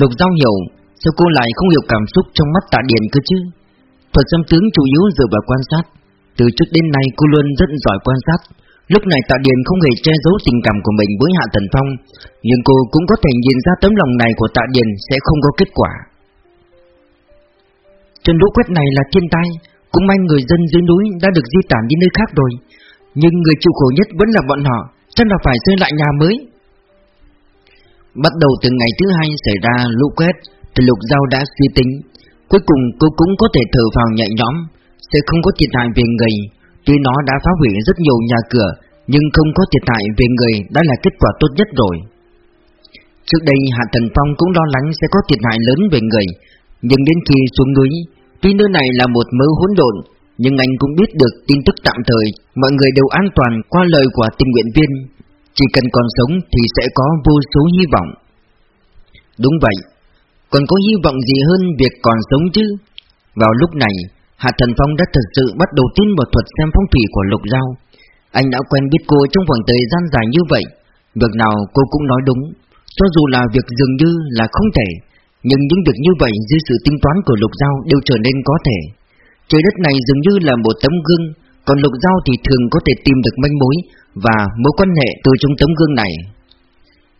Lục Giao hiểu, Sao cô lại không hiểu cảm xúc trong mắt tạ điền cơ chứ? Thuật xâm tướng chủ yếu dựa vào quan sát. Từ trước đến nay, cô luôn rất giỏi quan sát. Lúc này tạ điền không hề che giấu tình cảm của mình với Hạ Thần Phong, Nhưng cô cũng có thể nhìn ra tấm lòng này của tạ điền sẽ không có kết quả. Trận lũ quét này là thiên tai, Cũng may người dân dưới núi đã được di tản đi nơi khác rồi. Nhưng người chịu khổ nhất vẫn là bọn họ, Chắc là phải xây lại nhà mới. Bắt đầu từ ngày thứ hai xảy ra lũ quét, Thì lục giao đã suy tính. Cuối cùng cô cũng có thể thở vào nhẹ nhõm, Sẽ không có thiệt hại về người. Tuy nó đã phá hủy rất nhiều nhà cửa, Nhưng không có thiệt hại về người đã là kết quả tốt nhất rồi. Trước đây, Hạ Thần Phong cũng lo lắng sẽ có thiệt hại lớn về người, Nhưng đến khi xuống núi, Tuy nơi này là một mớ hỗn độn, Nhưng anh cũng biết được tin tức tạm thời, Mọi người đều an toàn qua lời của tình nguyện viên. Chỉ cần còn sống thì sẽ có vô số hy vọng. Đúng vậy, Còn có hy vọng gì hơn việc còn sống chứ? Vào lúc này, Hạ Thần Phong đã thật sự bắt đầu tin vào thuật xem phong thủy của Lục Giao. Anh đã quen biết cô trong khoảng thời gian dài như vậy. Việc nào cô cũng nói đúng. Cho dù là việc dường như là không thể, Nhưng những việc như vậy dưới sự tính toán của Lục Giao đều trở nên có thể. Trời đất này dường như là một tấm gương còn Lục Giao thì thường có thể tìm được manh mối Và mối quan hệ từ trong tấm gương này.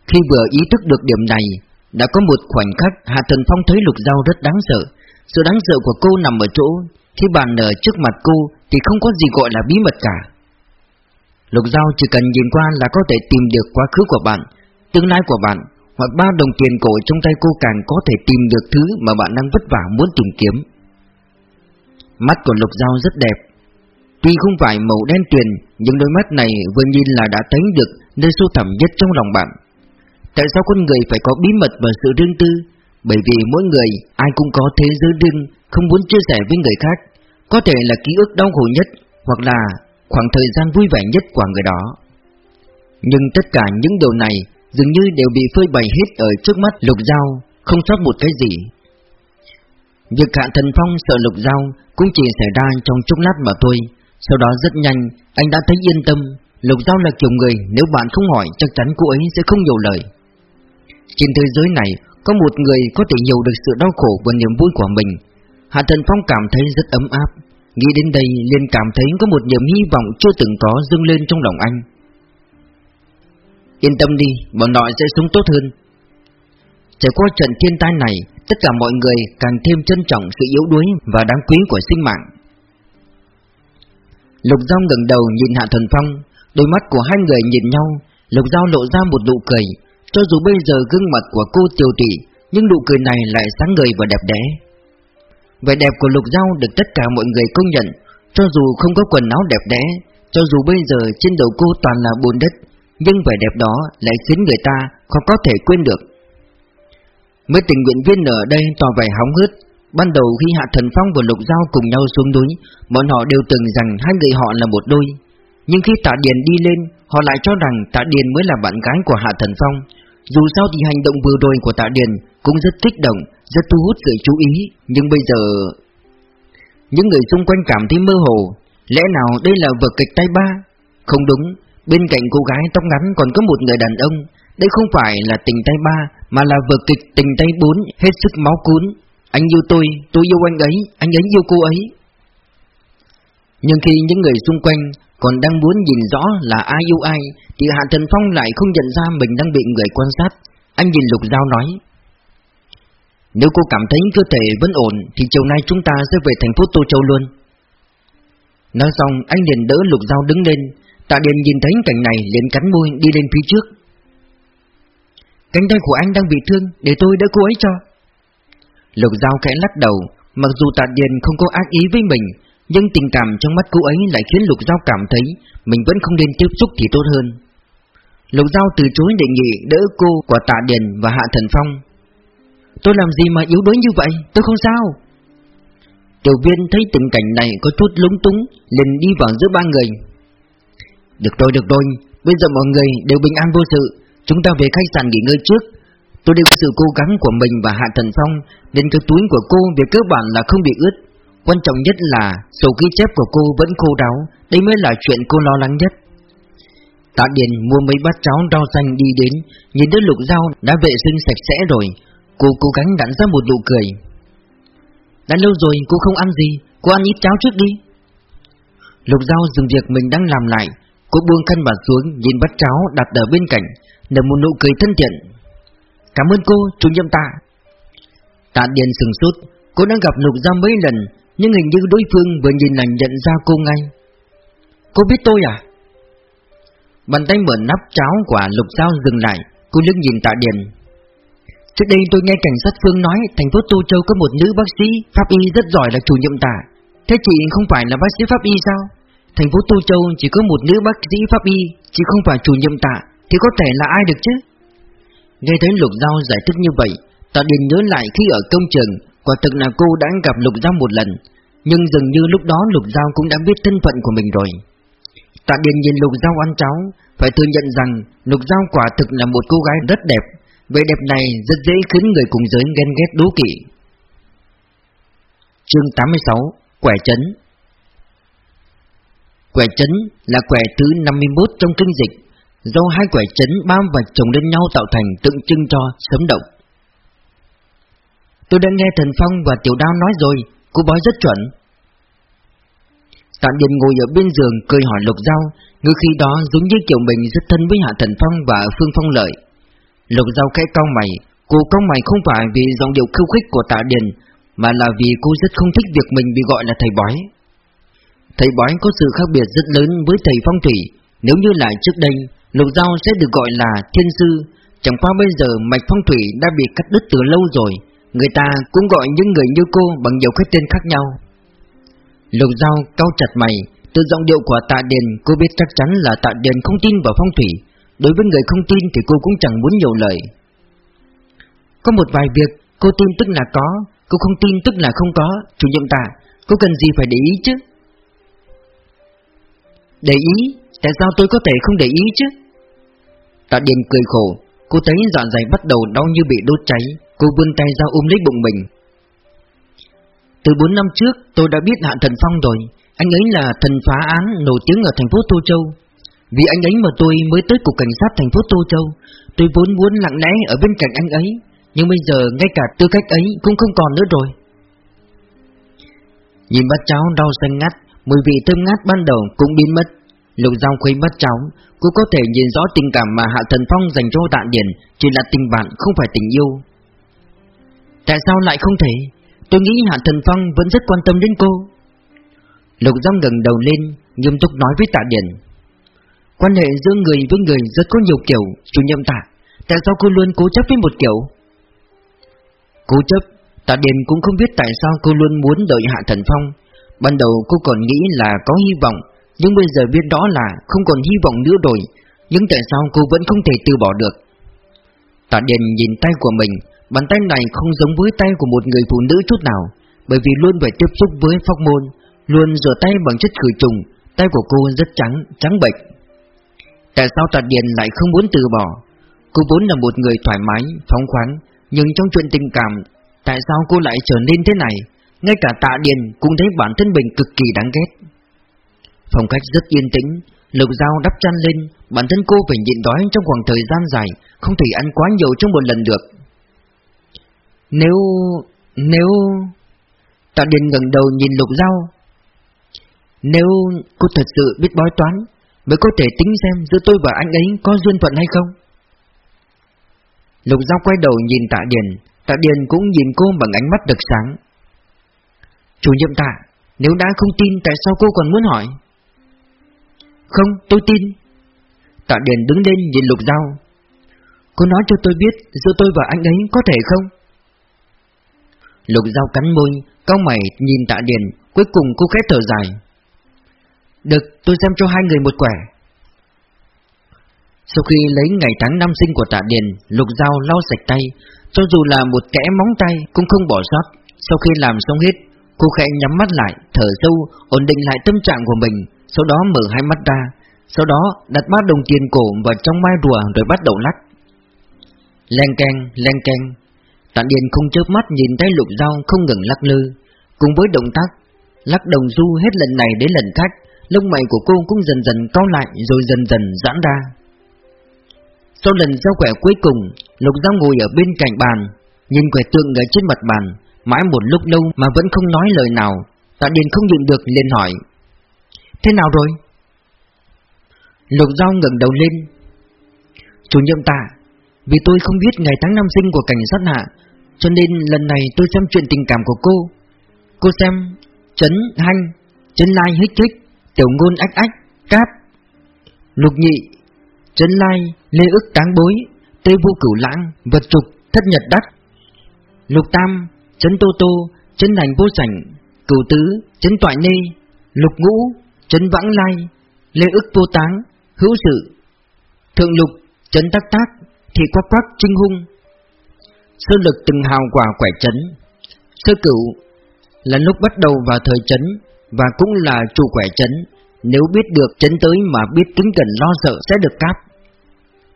Khi vừa ý thức được điểm này, Đã có một khoảnh khắc Hạ Thần Phong thấy Lục Giao rất đáng sợ. Sự đáng sợ của cô nằm ở chỗ, Khi bàn ở trước mặt cô Thì không có gì gọi là bí mật cả. Lục Giao chỉ cần nhìn qua là có thể tìm được quá khứ của bạn, Tương lai của bạn, Hoặc ba đồng tiền cổ trong tay cô càng có thể tìm được thứ mà bạn đang vất vả muốn tìm kiếm. Mắt của Lục Giao rất đẹp Tuy không phải màu đen tuyền, Nhưng đôi mắt này vừa nhìn là đã thấy được Nơi sâu thẳm nhất trong lòng bạn. Tại sao con người phải có bí mật và sự riêng tư? Bởi vì mỗi người, Ai cũng có thế giới riêng, Không muốn chia sẻ với người khác. Có thể là ký ức đau khổ nhất, Hoặc là khoảng thời gian vui vẻ nhất của người đó. Nhưng tất cả những điều này Dường như đều bị phơi bày hết ở trước mắt lục dao Không sót một cái gì. Việc hạ thần phong sợ lục dao Cũng chỉ xảy ra trong chốc lát mà thôi. Sau đó rất nhanh Anh đã thấy yên tâm. Lục giao là kiểu người Nếu bạn không hỏi chắc chắn cô ấy sẽ không nhiều lời. Trên thế giới này Có một người có thể hiểu được sự đau khổ và niềm vui của mình. Hạ thần phong cảm thấy rất ấm áp. Nghĩ đến đây liền cảm thấy có một niềm hy vọng chưa từng có dâng lên trong lòng anh. Yên tâm đi, bọn nội sẽ sống tốt hơn. Trải qua trận thiên tai này Tất cả mọi người càng thêm trân trọng sự yếu đuối và đáng quý của sinh mạng. Lục Giao ngẩng đầu nhìn Hạ Thần Phong, Đôi mắt của hai người nhìn nhau. Lục Giao lộ ra một nụ cười, Cho dù bây giờ gương mặt của cô tiêu tụy, Nhưng nụ cười này lại sáng ngời và đẹp đẽ. Vẻ đẹp của Lục Giao được tất cả mọi người công nhận, Cho dù không có quần áo đẹp đẽ, Cho dù bây giờ trên đầu cô toàn là bùn đất, Nhưng vẻ đẹp đó lại khiến người ta không có thể quên được. Mấy tình nguyện viên ở đây tỏ vẻ hóng hớt Ban đầu khi Hạ Thần Phong và Lục Giao cùng nhau xuống núi, Bọn họ đều tưởng rằng hai người họ là một đôi. Nhưng khi Tạ Điền đi lên, Họ lại cho rằng Tạ Điền mới là bạn gái của Hạ Thần Phong. Dù sao thì hành động vừa rồi của Tạ Điền Cũng rất kích động, Rất thu hút sự chú ý. Nhưng bây giờ, Những người xung quanh cảm thấy mơ hồ. Lẽ nào đây là vở kịch tay ba? Không đúng, Bên cạnh cô gái tóc ngắn còn có một người đàn ông. Đây không phải là tình tay ba, Mà là vở kịch tình tay bốn, Hết sức máu cuốn anh yêu tôi, tôi yêu anh ấy Anh ấy yêu cô ấy. Nhưng khi những người xung quanh Còn đang muốn nhìn rõ là ai yêu ai Thì Hạ Thần Phong lại không nhận ra Mình đang bị người quan sát. Anh nhìn Lục Giao nói Nếu cô cảm thấy cơ thể vẫn ổn Thì chiều nay chúng ta sẽ về thành phố Tô Châu luôn. Nói xong anh liền đỡ Lục Giao đứng lên. Tạ Điền nhìn thấy cảnh này liền cắn môi đi lên phía trước. Cánh tay của anh đang bị thương Để tôi đỡ cô ấy cho. Lục Giao khẽ lắc đầu, Mặc dù Tạ Điền không có ác ý với mình, Nhưng tình cảm trong mắt cô ấy lại khiến Lục Giao cảm thấy Mình vẫn không nên tiếp xúc thì tốt hơn. Lục Giao từ chối đề nghị đỡ cô của Tạ Điền và Hạ Thần Phong. Tôi làm gì mà yếu đuối như vậy? Tôi không sao. Tiểu viên thấy tình cảnh này có chút lúng túng, liền đi vào giữa ba người. Được rồi được rồi, Bây giờ mọi người đều bình an vô sự. Chúng ta về khách sạn nghỉ ngơi trước. Tôi đều có sự cố gắng của mình và Hạ Thần Phong Nên cái túi của cô về cơ bản là không bị ướt. Quan trọng nhất là sổ ghi chép của cô vẫn khô đáo, Đây mới là chuyện cô lo lắng nhất. Tạ Điền mua mấy bát cháo rau xanh đi đến, Nhìn đứa lục dao đã vệ sinh sạch sẽ rồi. Cô cố gắng đặn ra một nụ cười. Đã lâu rồi cô không ăn gì, Cô ăn ít cháo trước đi. Lục dao dừng việc mình đang làm lại, Cô buông khăn bà xuống, Nhìn bát cháo đặt ở bên cạnh, Nở một nụ cười thân thiện. Cảm ơn cô, chủ nhiệm tạ Tạ Điền sừng sốt. Cô đã gặp Lục Giao mấy lần Nhưng hình như đối phương vừa nhìn là nhận ra cô ngay. Cô biết tôi à? Bàn tay mở nắp cháo quả Lục Giao dừng lại. Cô đứng nhìn Tạ Điền. Trước đây tôi nghe cảnh sát Phương nói Thành phố Tô Châu có một nữ bác sĩ Pháp y rất giỏi là chủ nhiệm tạ. Thế chị không phải là bác sĩ Pháp y sao? Thành phố Tô Châu chỉ có một nữ bác sĩ Pháp y Chị không phải chủ nhiệm tạ. Thì có thể là ai được chứ? Nghe thấy Lục Giao giải thích như vậy Tạ Điền nhớ lại khi ở công trường, Quả thực là cô đã gặp Lục Giao một lần. Nhưng dường như lúc đó Lục Giao cũng đã biết thân phận của mình rồi. Tạ Điền nhìn Lục Giao ăn cháo, Phải thừa nhận rằng Lục Giao quả thực là một cô gái rất đẹp. Vẻ đẹp này rất dễ khiến người cùng giới ghen ghét đố kỵ. Chương 86 Quẻ chấn. Quẻ chấn là quẻ thứ 51 trong kinh dịch. Do hai quẻ chấn bám và chồng lên nhau tạo thành tượng trưng cho sấm động. Tôi đã nghe Thần Phong và Tiểu Đao nói rồi, Cô bói rất chuẩn. Tạ Điền ngồi ở bên giường cười hỏi Lục Giao Ngư khi đó giống như kiểu mình rất thân với Hạ Thần Phong và Phương Phong Lợi. Lục Giao khẽ cau mày, Cô cau mày không phải vì giọng điệu khiêu khích của Tạ Điền, Mà là vì cô rất không thích việc mình bị gọi là thầy bói. Thầy bói có sự khác biệt rất lớn với thầy phong thủy, Nếu như lại trước đây Lục Giao sẽ được gọi là thiên sư. Chẳng qua bây giờ mạch phong thủy đã bị cắt đứt từ lâu rồi. Người ta cũng gọi những người như cô bằng nhiều cái tên khác nhau. Lục Giao cau chặt mày Từ giọng điệu của tạ điền cô biết chắc chắn là tạ điền không tin vào phong thủy. Đối với người không tin thì cô cũng chẳng muốn nhiều lời. Có một vài việc cô tin tức là có, Cô không tin tức là không có. Chủ nhiệm tạ Cô cần gì phải để ý chứ? Để ý? Tại sao tôi có thể không để ý chứ? Tạ Điền cười khổ, Cô thấy dạ dày bắt đầu đau như bị đốt cháy. Cô vươn tay ra ôm lấy bụng mình. Từ 4 năm trước, tôi đã biết Hạ Thần Phong rồi. Anh ấy là thần phá án nổi tiếng ở thành phố Tô Châu. Vì anh ấy mà tôi mới tới cục cảnh sát thành phố Tô Châu. Tôi vốn muốn lặng lẽ ở bên cạnh anh ấy, Nhưng bây giờ ngay cả tư cách ấy cũng không còn nữa rồi. Nhìn bát cháo đau xanh ngắt, Mùi vị thơm ngát ban đầu cũng biến mất. Lục Giao khuấy bát cháu, Cô có thể nhìn rõ tình cảm mà Hạ Thần Phong dành cho Tạ Điển, Chỉ là tình bạn, không phải tình yêu. Tại sao lại không thể? Tôi nghĩ Hạ Thần Phong vẫn rất quan tâm đến cô. Lục Giao ngẩng đầu lên, Nghiêm túc nói với Tạ Điển. Quan hệ giữa người với người rất có nhiều kiểu, Chủ nhiệm Tạ. Tại sao cô luôn cố chấp với một kiểu? Cố chấp, Tạ Điền cũng không biết tại sao cô luôn muốn đợi Hạ Thần Phong. Ban đầu cô còn nghĩ là có hy vọng nhưng bây giờ biết đó là không còn hy vọng nữa rồi. Nhưng tại sao cô vẫn không thể từ bỏ được? Tạ Điền nhìn tay của mình Bàn tay này không giống với tay của một người phụ nữ chút nào Bởi vì luôn phải tiếp xúc với phóc môn Luôn rửa tay bằng chất khử trùng Tay của cô rất trắng, trắng bệnh Tại sao Tạ Điền lại không muốn từ bỏ? Cô vốn là một người thoải mái, phóng khoáng Nhưng trong chuyện tình cảm Tại sao cô lại trở nên thế này? Ngay cả Tạ Điền cũng thấy bản thân mình cực kỳ đáng ghét phong cách rất yên tĩnh Lục dao đắp chăn lên, Bản thân cô phải nhịn đói trong khoảng thời gian dài, Không thể ăn quá nhiều trong một lần được. Nếu... Nếu... Tạ Điền ngẩng đầu nhìn lục dao. Nếu cô thật sự biết bói toán, Mới có thể tính xem giữa tôi và anh ấy có duyên phận hay không. Lục dao quay đầu nhìn tạ Điền Tạ Điền cũng nhìn cô bằng ánh mắt đực sáng. Chủ nhiệm tạ, Nếu đã không tin tại sao cô còn muốn hỏi? Không tôi tin. Tạ Điền đứng lên nhìn Lục Giao. Cô nói cho tôi biết Giữa tôi và anh ấy có thể không? Lục Giao cắn môi Cao mày nhìn Tạ Điền Cuối cùng cô khẽ thở dài. Được tôi xem cho hai người một quẻ. Sau khi lấy ngày tháng năm sinh của Tạ Điền Lục Giao lau sạch tay. Cho dù là một kẽ móng tay cũng không bỏ sót. Sau khi làm xong hết Cô khẽ nhắm mắt lại, thở sâu, ổn định lại tâm trạng của mình. Sau đó mở hai mắt ra Sau đó đặt bát đồng tiền cổ vào trong mai rùa rồi bắt đầu lắc. Leng keng, leng keng. Tản Điền không chớp mắt nhìn thấy lục dao không ngừng lắc lư. Cùng với động tác Lắc đồng du hết lần này đến lần khác Lông mày của cô cũng dần dần cau lại rồi dần dần giãn ra. Sau lần giao quẻ cuối cùng, Lục dao ngồi ở bên cạnh bàn, Nhìn quẻ tượng ở trên mặt bàn Mãi một lúc lâu mà vẫn không nói lời nào. Tạ Điền không nhịn được liền hỏi Thế nào rồi? Lục Giao ngẩng đầu lên. Chủ nhiệm tạ Vì tôi không biết ngày tháng năm sinh của cảnh sát hạ, Cho nên lần này tôi xem chuyện tình cảm của cô. Cô xem, Trấn Hanh, Trấn Lai hích hích Tiểu ngôn ách ách cáp Lục nhị, Trấn Lai Lê ức táng bối, Tê vô cửu lãng, Vật trục, Thất nhật đắc. Lục tam, Trấn tô tô, Trấn đành vô sảnh, Cửu tứ, Trấn toại nê, Lục ngũ Trấn vãng lai, Lê ức vô táng, Hữu sự. Thượng lục, Trấn tắc tác Thị quắc quắc trinh hung. Sơ lực từng hào quả quẻ trấn. Sơ cửu Là lúc bắt đầu vào thời trấn Và cũng là chủ quẻ trấn. Nếu biết được trấn tới mà biết kính cẩn lo sợ sẽ được cáp.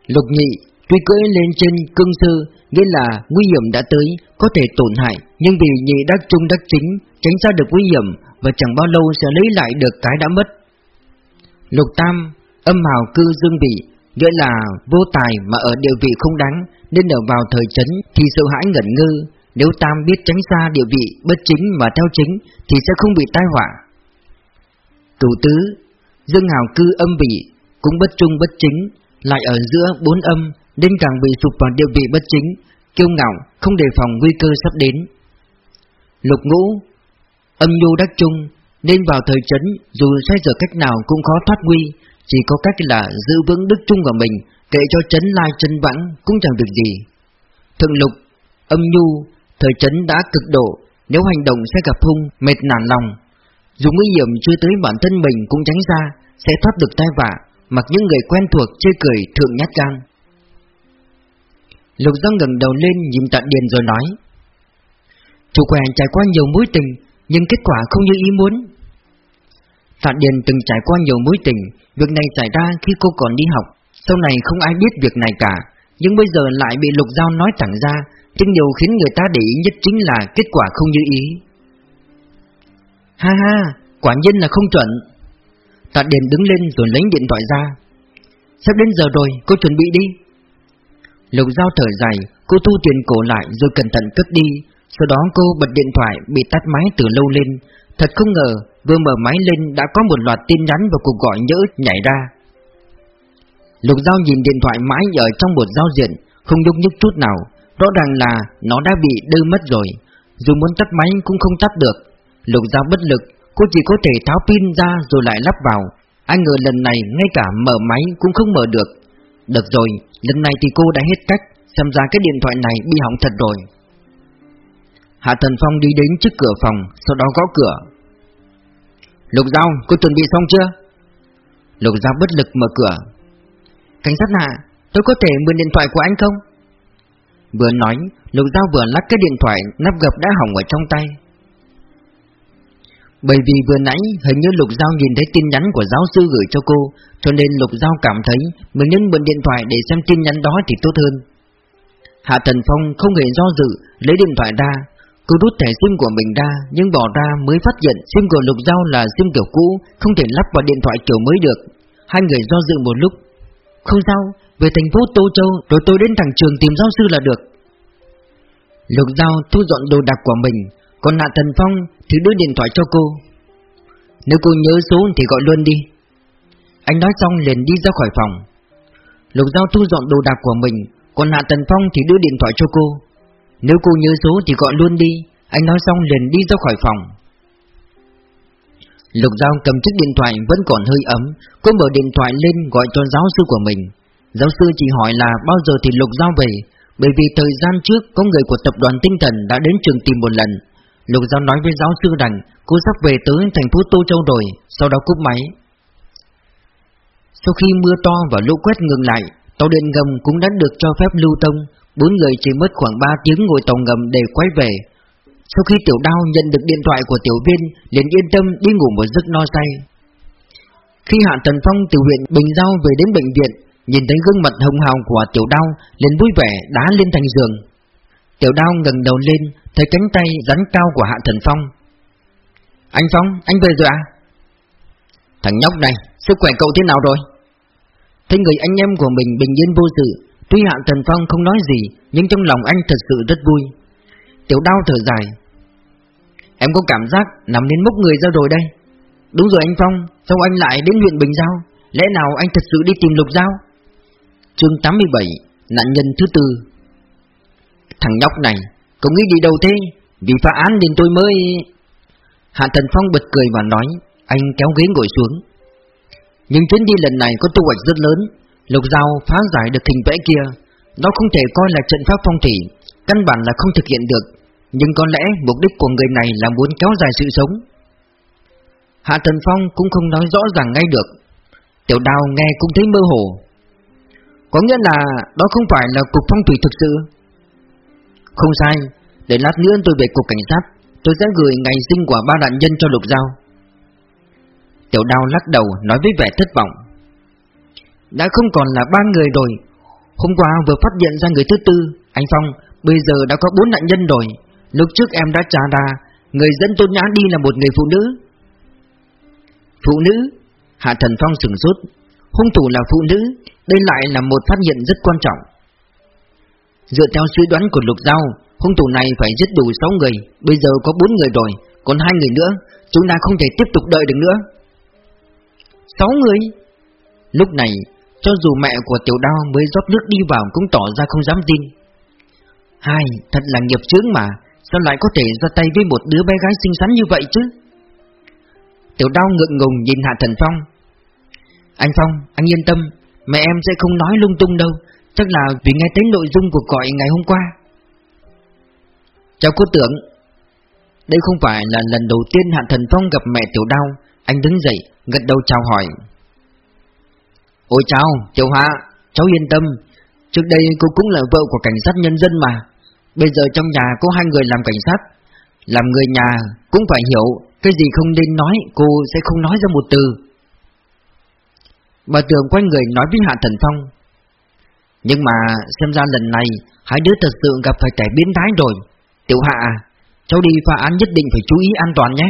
Lục nhị Tuy cưỡi lên trên cương sư Nghĩa là nguy hiểm đã tới, Có thể tổn hại. Nhưng vì nhị đắc trung đắc chính, Tránh xa được nguy hiểm Và chẳng bao lâu sẽ lấy lại được cái đã mất. Lục tam, Âm hào cư dương vị, Nghĩa là vô tài mà ở địa vị không đáng, Nên ở vào thời chấn Thì sợ hãi ngẩn ngơ. Nếu tam biết tránh xa địa vị bất chính mà theo chính Thì sẽ không bị tai họa. Cửu tứ, Dương hào cư âm vị Cũng bất trung bất chính, Lại ở giữa bốn âm Nên càng bị sụp vào địa vị bất chính, Kiêu ngạo, không đề phòng nguy cơ sắp đến. Lục ngũ Âm nhu đắc trung Nên vào thời trấn Dù sai giờ cách nào cũng khó thoát nguy chỉ có cách là giữ vững đức trung của mình Kệ cho trấn lai chân vãng Cũng chẳng được gì. Thượng lục, âm nhu Thời trấn đã cực độ Nếu hành động sẽ gặp hung, mệt nản lòng. Dù nguy hiểm chưa tới bản thân mình cũng tránh ra Sẽ thoát được tai vạ Mặc những người quen thuộc chê cười thượng nhát gan. Lục Giang ngẩng đầu lên nhìn Tạ Điền rồi nói Chủ quẻ trải qua nhiều mối tình Nhưng kết quả không như ý muốn. Tạ Điền từng trải qua nhiều mối tình Việc này xảy ra khi cô còn đi học. Sau này không ai biết việc này cả Nhưng bây giờ lại bị Lục Giao nói thẳng ra Nhưng điều khiến người ta để ý nhất chính là kết quả không như ý. Ha ha, quả nhiên là không chuẩn. Tạ Điền đứng lên rồi lấy điện thoại ra. Sắp đến giờ rồi, cô chuẩn bị đi. Lục Giao thở dài, cô thu tiền cổ lại rồi cẩn thận cất đi. Sau đó cô bật điện thoại bị tắt máy từ lâu lên. Thật không ngờ Vừa mở máy lên đã có một loạt tin nhắn và cuộc gọi nhỡ nhảy ra. Lục Giao nhìn điện thoại mãi ở trong một giao diện Không nhúc nhích chút nào. Rõ ràng là nó đã bị đơ mất rồi. Dù muốn tắt máy cũng không tắt được. Lục Giao bất lực Cô chỉ có thể tháo pin ra rồi lại lắp vào. Ai ngờ lần này ngay cả mở máy cũng không mở được. Được rồi, lần này thì cô đã hết cách. Xem ra cái điện thoại này bị hỏng thật rồi. Hạ Thần Phong đi đến trước cửa phòng Sau đó gõ cửa Lục Giao, cô chuẩn bị xong chưa? Lục Giao bất lực mở cửa Cảnh sát hạ, tôi có thể mượn điện thoại của anh không? Vừa nói, Lục Giao vừa lắc cái điện thoại nắp gập đã hỏng ở trong tay Bởi vì vừa nãy hình như Lục Giao nhìn thấy tin nhắn của giáo sư gửi cho cô Cho nên Lục Giao cảm thấy mình nên mượn điện thoại để xem tin nhắn đó thì tốt hơn Hạ Thần Phong không hề do dự lấy điện thoại ra Cô rút thẻ sim của mình ra Nhưng bỏ ra mới phát hiện sim của Lục Giao là sim kiểu cũ Không thể lắp vào điện thoại kiểu mới được. Hai người do dự một lúc. Không sao, về thành phố Tô Châu Rồi tôi đến thẳng trường tìm giáo sư là được. Lục Giao thu dọn đồ đạc của mình Còn Hạ Thần Phong thì đưa điện thoại cho cô. Nếu cô nhớ số thì gọi luôn đi. Anh nói xong liền đi ra khỏi phòng. Lục Giao thu dọn đồ đạc của mình Còn Hạ Tần Phong thì đưa điện thoại cho cô nếu cô nhớ số thì gọi luôn đi. Anh nói xong liền đi ra khỏi phòng. Lục Giao cầm chiếc điện thoại vẫn còn hơi ấm. Cô mở điện thoại lên gọi cho giáo sư của mình. Giáo sư chỉ hỏi là bao giờ thì Lục Giao về? Bởi vì thời gian trước có người của tập đoàn tinh thần đã đến trường tìm một lần. Lục Giao nói với giáo sư rằng cô sắp về tới thành phố Tô Châu rồi, Sau đó cúp máy. Sau khi mưa to và lũ quét ngừng lại, Tàu điện ngầm cũng đã được cho phép lưu thông. Bốn người chỉ mất khoảng 3 tiếng ngồi tàu ngầm để quay về Sau khi tiểu đao nhận được điện thoại của tiểu viên liền yên tâm đi ngủ một giấc no say Khi Hạ Tần Phong từ huyện Bình Giao về đến bệnh viện Nhìn thấy gương mặt hồng hào của tiểu đao liền vui vẻ đá lên thành giường Tiểu đao ngẩng đầu lên Thấy cánh tay rắn cao của Hạ Thần Phong Anh Phong, anh về rồi à? Thằng nhóc này, sức khỏe cậu thế nào rồi? Thấy người anh em của mình bình yên vô sự Tuy Hạ Thần Phong không nói gì, Nhưng trong lòng anh thật sự rất vui. Tiểu đao thở dài. Em có cảm giác nằm đến mốc người ra rồi đây. Đúng rồi anh Phong, Sao anh lại đến huyện Bình Giao? Lẽ nào anh thật sự đi tìm Lục Giao? Chương 87 Nạn nhân thứ tư. Thằng nhóc này, Cậu nghĩ đi đâu thế? Vì phá án nên tôi mới Hạ Thần Phong bật cười và nói, Anh kéo ghế ngồi xuống. Nhưng chuyến đi lần này có thu hoạch rất lớn. Lục Giao phá giải được hình vẽ kia, Nó không thể coi là trận pháp phong thủy, Căn bản là không thực hiện được. Nhưng có lẽ mục đích của người này là muốn kéo dài sự sống. Hạ Thần Phong cũng không nói rõ ràng ngay được. Tiểu đào nghe cũng thấy mơ hồ. Có nghĩa là đó không phải là cục phong thủy thực sự? Không sai, Để lát nữa tôi về cục cảnh sát, Tôi sẽ gửi ngày sinh của ba nạn nhân cho Lục Giao. Tiểu đào lắc đầu, nói với vẻ thất vọng. Đã không còn là ba người rồi. Hôm qua vừa phát hiện ra người thứ tư, Anh Phong, Bây giờ đã có bốn nạn nhân rồi. Lúc trước em đã trả ra, Người dẫn tôn nhã đi là một người phụ nữ. Phụ nữ? Hạ Thần Phong sửng sốt. Hung thủ là phụ nữ, Đây lại là một phát hiện rất quan trọng. Dựa theo suy đoán của Lục Giao, Hung thủ này phải giết đủ 6 người. Bây giờ có 4 người rồi, Còn hai người nữa. Chúng ta không thể tiếp tục đợi được nữa. 6 người? Lúc này cho dù mẹ của tiểu đao mới rót nước đi vào Cũng tỏ ra không dám tin. Hai, thật là nghiệp chướng mà Sao lại có thể ra tay với một đứa bé gái xinh xắn như vậy chứ? Tiểu đao ngượng ngùng nhìn Hạ Thần Phong. Anh Phong, anh yên tâm Mẹ em sẽ không nói lung tung đâu Chắc là vì nghe thấy nội dung cuộc gọi ngày hôm qua. Chào cô tưởng. Đây không phải là lần đầu tiên Hạ Thần Phong gặp mẹ Tiểu Đao. Anh đứng dậy, gật đầu chào hỏi. Ôi chào, Tiểu Hạ Cháu yên tâm. Trước đây cô cũng là vợ của cảnh sát nhân dân mà. Bây giờ trong nhà có hai người làm cảnh sát. Làm người nhà cũng phải hiểu Cái gì không nên nói cô sẽ không nói ra một từ. Bà Tường quay người nói với Hạ Thần Phong. Nhưng mà xem ra lần này Hai đứa thật sự gặp phải kẻ biến thái rồi. Tiểu Hạ à Cháu đi phá án nhất định phải chú ý an toàn nhé.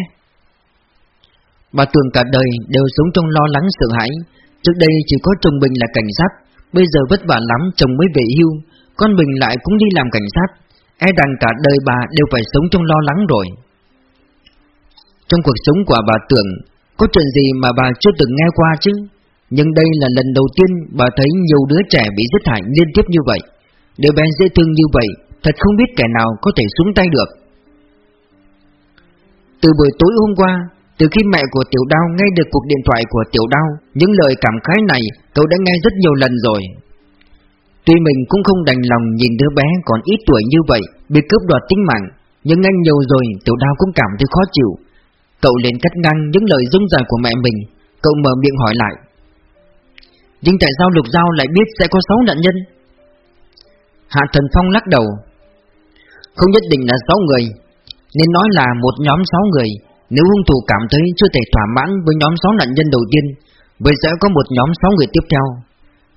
Bà Tường cả đời đều sống trong lo lắng sợ hãi. Trước đây chỉ có chồng mình là cảnh sát, Bây giờ vất vả lắm chồng mới về hưu, Con mình lại cũng đi làm cảnh sát. E rằng cả đời bà đều phải sống trong lo lắng rồi. Trong cuộc sống của bà tưởng, Có chuyện gì mà bà chưa từng nghe qua chứ? Nhưng đây là lần đầu tiên bà thấy nhiều đứa trẻ bị giết hại liên tiếp như vậy. Đứa bé dễ thương như vậy, Thật không biết kẻ nào có thể xuống tay được. Từ buổi tối hôm qua từ khi mẹ của Tiểu Đao nghe được cuộc điện thoại của Tiểu Đao, Những lời cảm khái này cậu đã nghe rất nhiều lần rồi. Tuy mình cũng không đành lòng nhìn đứa bé còn ít tuổi như vậy Bị cướp đoạt tính mạng, Nhưng anh nhiều rồi Tiểu Đao cũng cảm thấy khó chịu. Cậu liền cắt ngang những lời dung rời của mẹ mình, Cậu mở miệng hỏi lại. Nhưng tại sao Lục Giao lại biết sẽ có 6 nạn nhân? Hạ Thần Phong lắc đầu. Không nhất định là 6 người, Nên nói là một nhóm 6 người. Nếu hung thủ cảm thấy chưa thể thỏa mãn với nhóm 6 nạn nhân đầu tiên, Vậy sẽ có một nhóm 6 người tiếp theo.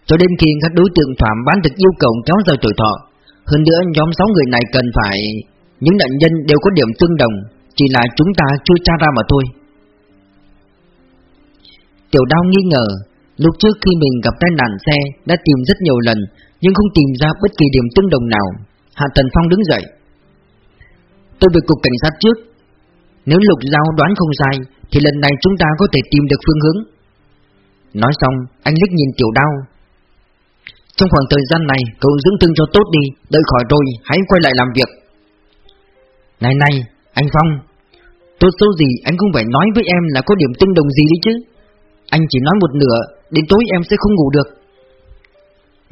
Cho đến khi các đối tượng thỏa mãn được yêu cầu kéo dài tuổi thọ, Hơn nữa nhóm 6 người này cần phải, Những nạn nhân đều có điểm tương đồng, Chỉ là chúng ta chưa tra ra mà thôi. Tiểu đao nghi ngờ, Lúc trước khi mình gặp tai nạn xe, Đã tìm rất nhiều lần, Nhưng không tìm ra bất kỳ điểm tương đồng nào. Hạ Tần Phong đứng dậy. Tôi về cục cảnh sát trước nếu lục giao đoán không sai, Thì lần này chúng ta có thể tìm được phương hướng. Nói xong, Anh liếc nhìn tiểu đao. Trong khoảng thời gian này, Cậu dưỡng thương cho tốt đi, Đợi khỏi rồi, hãy quay lại làm việc. Này này, anh Phong, Tốt số gì anh cũng phải nói với em là có điểm tương đồng gì đi chứ. Anh chỉ nói một nửa, Đến tối em sẽ không ngủ được.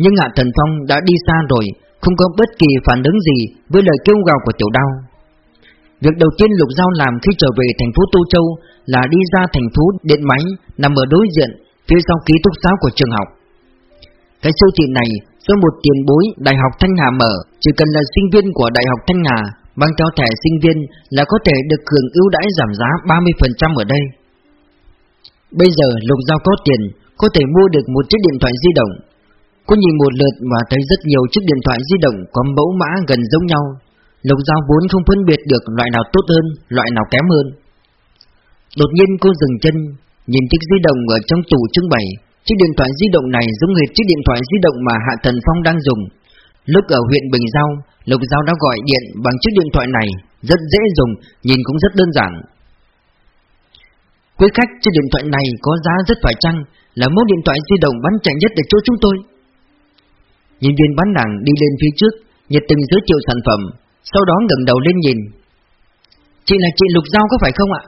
Nhưng Hạ Thần Phong đã đi xa rồi, Không có bất kỳ phản ứng gì Với lời kêu gào của tiểu đao. Việc đầu tiên Lục Giao làm khi trở về thành phố Tô Châu Là đi ra thành phố Điện Máy, Nằm ở đối diện Phía sau ký túc xá của trường học. Cái siêu thị này do một tiền bối Đại học Thanh Hà mở, Chỉ cần là sinh viên của Đại học Thanh Hà, Mang theo thẻ sinh viên là có thể được hưởng ưu đãi giảm giá 30% ở đây. Bây giờ Lục Giao có tiền, Có thể mua được một chiếc điện thoại di động. Cô nhìn một lượt và thấy rất nhiều chiếc điện thoại di động Có mẫu mã gần giống nhau. Lục Giao vốn không phân biệt được loại nào tốt hơn Loại nào kém hơn. Đột nhiên cô dừng chân Nhìn chiếc di động ở trong tủ trưng bày. Chiếc điện thoại di động này giống hệt chiếc điện thoại di động mà Hạ Thần Phong đang dùng. Lúc ở huyện Bình Giao, Lục Giao đã gọi điện bằng chiếc điện thoại này, rất dễ dùng, nhìn cũng rất đơn giản. Quý khách chiếc điện thoại này có giá rất phải chăng, là mẫu điện thoại di động bán chạy nhất ở chỗ chúng tôi. Nhân viên bán hàng đi lên phía trước, nhiệt tình giới thiệu sản phẩm, sau đó ngẩng đầu lên nhìn. Chị là chị Lục Giao có phải không ạ?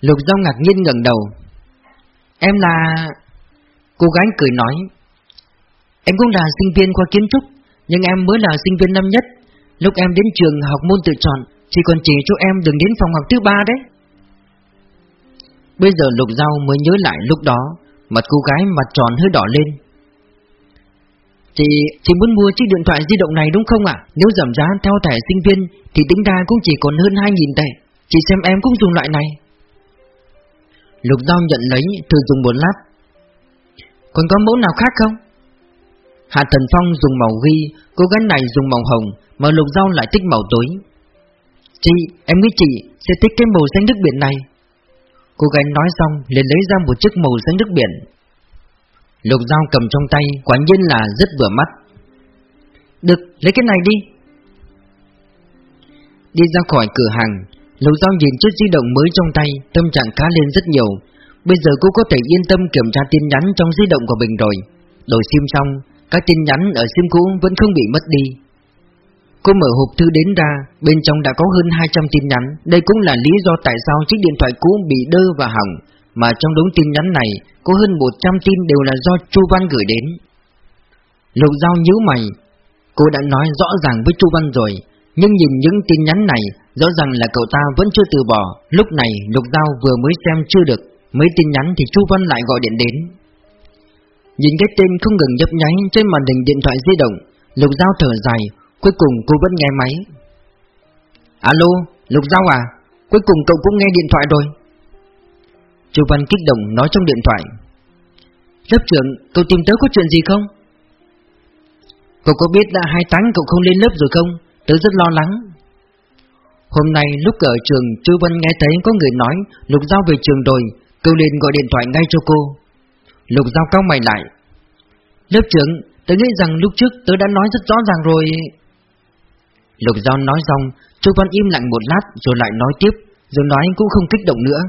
Lục Giao ngạc nhiên ngẩng đầu. Em là... Cô gái cười nói. Em cũng là sinh viên khoa kiến trúc, nhưng em mới là sinh viên năm nhất. Lúc em đến trường học môn tự chọn, Chị còn chỉ cho em đừng đến phòng học thứ ba đấy. Bây giờ Lục Giao mới nhớ lại lúc đó, mặt cô gái mặt tròn hơi đỏ lên. Chị, chị muốn mua chiếc điện thoại di động này đúng không ạ? Nếu giảm giá theo thẻ sinh viên thì tính ra cũng chỉ còn hơn 2.000 tệ. Chị xem em cũng dùng loại này. Lục Giao nhận lấy, thử dùng một lát. Còn có mẫu nào khác không? Hạ Thần Phong dùng màu ghi, cô gái này dùng màu hồng, mà Lục Giao lại thích màu tối. Chị, em nghĩ chị sẽ thích cái màu xanh nước biển này. Cô gái nói xong liền lấy ra một chiếc màu xanh nước biển. Lục dao cầm trong tay quả nhiên là rất vừa mắt. Được, lấy cái này đi. Đi ra khỏi cửa hàng, Lục dao nhìn chiếc di động mới trong tay, tâm trạng khá lên rất nhiều. Bây giờ cô có thể yên tâm kiểm tra tin nhắn trong di động của mình rồi. Đổi sim xong, các tin nhắn ở sim cũ vẫn không bị mất đi. Cô mở hộp thư đến ra, bên trong đã có hơn 200 tin nhắn. Đây cũng là lý do tại sao chiếc điện thoại cũ bị đơ và hỏng, mà trong đống tin nhắn này có hơn 100 tin đều là do Chu Văn gửi đến. Lục Giao nhíu mày, cô đã nói rõ ràng với Chu Văn rồi, nhưng nhìn những tin nhắn này, rõ ràng là cậu ta vẫn chưa từ bỏ. Lúc này Lục Giao vừa mới xem chưa được, mấy tin nhắn thì Chu Văn lại gọi điện đến. Nhìn cái tên không ngừng nhấp nháy trên màn hình điện thoại di động, Lục Giao thở dài, Cuối cùng cô vẫn nghe máy Alo, Lục Giao à Cuối cùng cậu cũng nghe điện thoại rồi Chu Văn kích động nói trong điện thoại Lớp trưởng, cậu tìm tớ có chuyện gì không? Cậu có biết đã hai tháng cậu không lên lớp rồi không? Tớ rất lo lắng Hôm nay lúc ở trường Chu Văn nghe thấy có người nói Lục Giao về trường rồi Cậu liền gọi điện thoại ngay cho cô Lục Giao cao mày lại Lớp trưởng, tớ nghĩ rằng lúc trước tớ đã nói rất rõ ràng rồi Lục Giao nói xong, Chu Văn im lặng một lát rồi lại nói tiếp, rồi nói cũng không kích động nữa.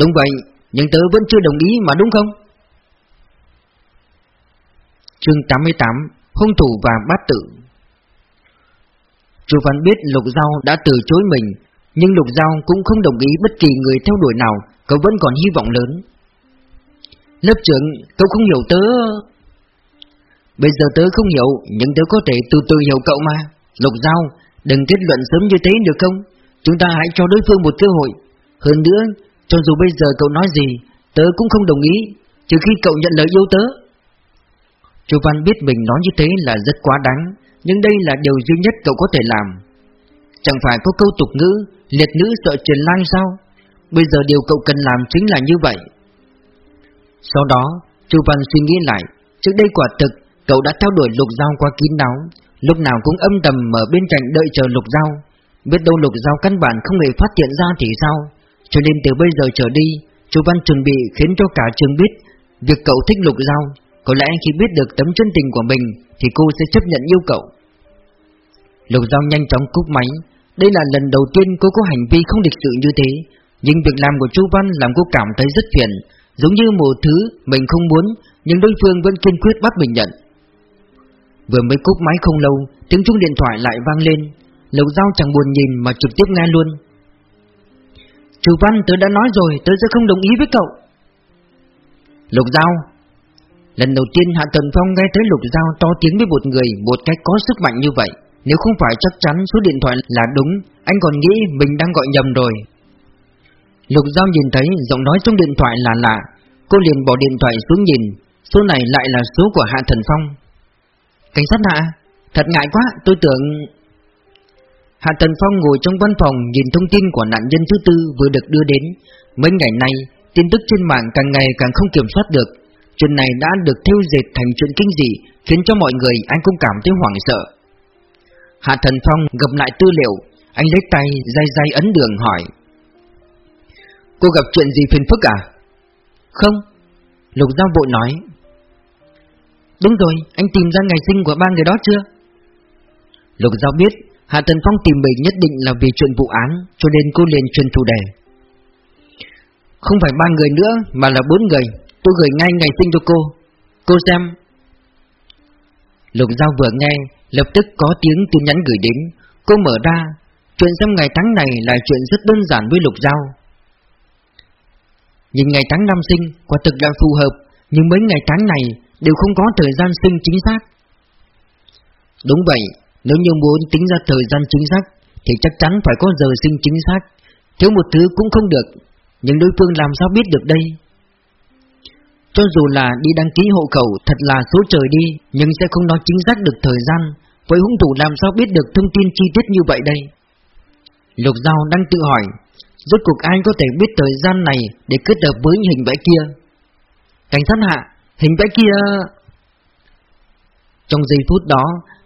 Đúng vậy, nhưng tớ vẫn chưa đồng ý mà đúng không? Chương 88 Hung thủ và bát tự Chu Văn biết Lục Giao đã từ chối mình, nhưng Lục Giao cũng không đồng ý bất kỳ người theo đuổi nào, cậu vẫn còn hy vọng lớn. Lớp trưởng, cậu không hiểu tớ... Bây giờ tớ không hiểu, nhưng tớ có thể từ từ hiểu cậu mà. Lục Giao, đừng kết luận sớm như thế được không? Chúng ta hãy cho đối phương một cơ hội. Hơn nữa, cho dù bây giờ cậu nói gì, tớ cũng không đồng ý, trừ khi cậu nhận lời yêu tớ. Chu Văn biết mình nói như thế là rất quá đáng, nhưng đây là điều duy nhất cậu có thể làm. Chẳng phải có câu tục ngữ, liệt nữ sợ truyền lang sao? Bây giờ điều cậu cần làm chính là như vậy. Sau đó, Chu Văn suy nghĩ lại, trước đây quả thực Cậu đã theo đuổi lục dao qua kín đáo Lúc nào cũng âm tầm ở bên cạnh đợi chờ lục dao Biết đâu lục dao căn bản không hề phát hiện ra thì sao cho nên từ bây giờ trở đi, Chú Văn chuẩn bị khiến cho cả trường biết Việc cậu thích lục dao Có lẽ khi biết được tấm chân tình của mình, Thì cô sẽ chấp nhận yêu cậu. Lục dao nhanh chóng cúp máy. Đây là lần đầu tiên cô có hành vi không lịch sự như thế. Nhưng việc làm của chú Văn làm cô cảm thấy rất phiền. Giống như một thứ mình không muốn, Nhưng đối phương vẫn kiên quyết bắt mình nhận. Vừa mới cúp máy không lâu, Tiếng chuông điện thoại lại vang lên. Lục Giao chẳng buồn nhìn mà trực tiếp nghe luôn. Chủ văn tớ đã nói rồi Tớ sẽ không đồng ý với cậu. Lục Giao Lần đầu tiên Hạ Tần Phong nghe thấy Lục Giao to tiếng với một người Một cách có sức mạnh như vậy Nếu không phải chắc chắn số điện thoại là đúng Anh còn nghĩ mình đang gọi nhầm rồi. Lục Giao nhìn thấy giọng nói trong điện thoại là lạ Cô liền bỏ điện thoại xuống nhìn Số này lại là số của Hạ Thần Phong. Cảnh sát hạ, thật ngại quá, tôi tưởng... Hạ Tần Phong ngồi trong văn phòng nhìn thông tin của nạn nhân thứ tư vừa được đưa đến. Mấy ngày nay, tin tức trên mạng càng ngày càng không kiểm soát được. Chuyện này đã được thêu dệt thành chuyện kinh dị, khiến cho mọi người anh cũng cảm thấy hoảng sợ. Hạ Thần Phong gặp lại tư liệu, anh lấy tay day day ấn đường hỏi. Cô gặp chuyện gì phiền phức à? Không. Lục Giao Bộ nói, Đúng rồi, anh tìm ra ngày sinh của ba người đó chưa? Lục Giao biết Hạ Tần Phong tìm mình nhất định là vì chuyện vụ án, Cho nên cô liền truyền chủ đề. Không phải ba người nữa, Mà là bốn người. Tôi gửi ngay ngày sinh cho cô. Cô xem. Lục Giao vừa nghe, Lập tức có tiếng tin nhắn gửi đến. Cô mở ra, Chuyện xem ngày tháng này là chuyện rất đơn giản với Lục Giao. Nhìn ngày tháng năm sinh, Quả thực là phù hợp, Nhưng mấy ngày tháng này Đều không có thời gian sinh chính xác. Đúng vậy nếu như muốn tính ra thời gian chính xác Thì chắc chắn phải có giờ sinh chính xác. Thiếu một thứ cũng không được Nhưng đối phương làm sao biết được đây? Cho dù là đi đăng ký hộ khẩu Thật là số trời đi Nhưng sẽ không nói chính xác được thời gian. Với hung thủ làm sao biết được thông tin chi tiết như vậy đây? Lục Giao đang tự hỏi Rốt cuộc ai có thể biết thời gian này Để kết hợp với hình vẽ kia? Cảnh sát hạ Hình vẽ kia... Trong giây phút đó,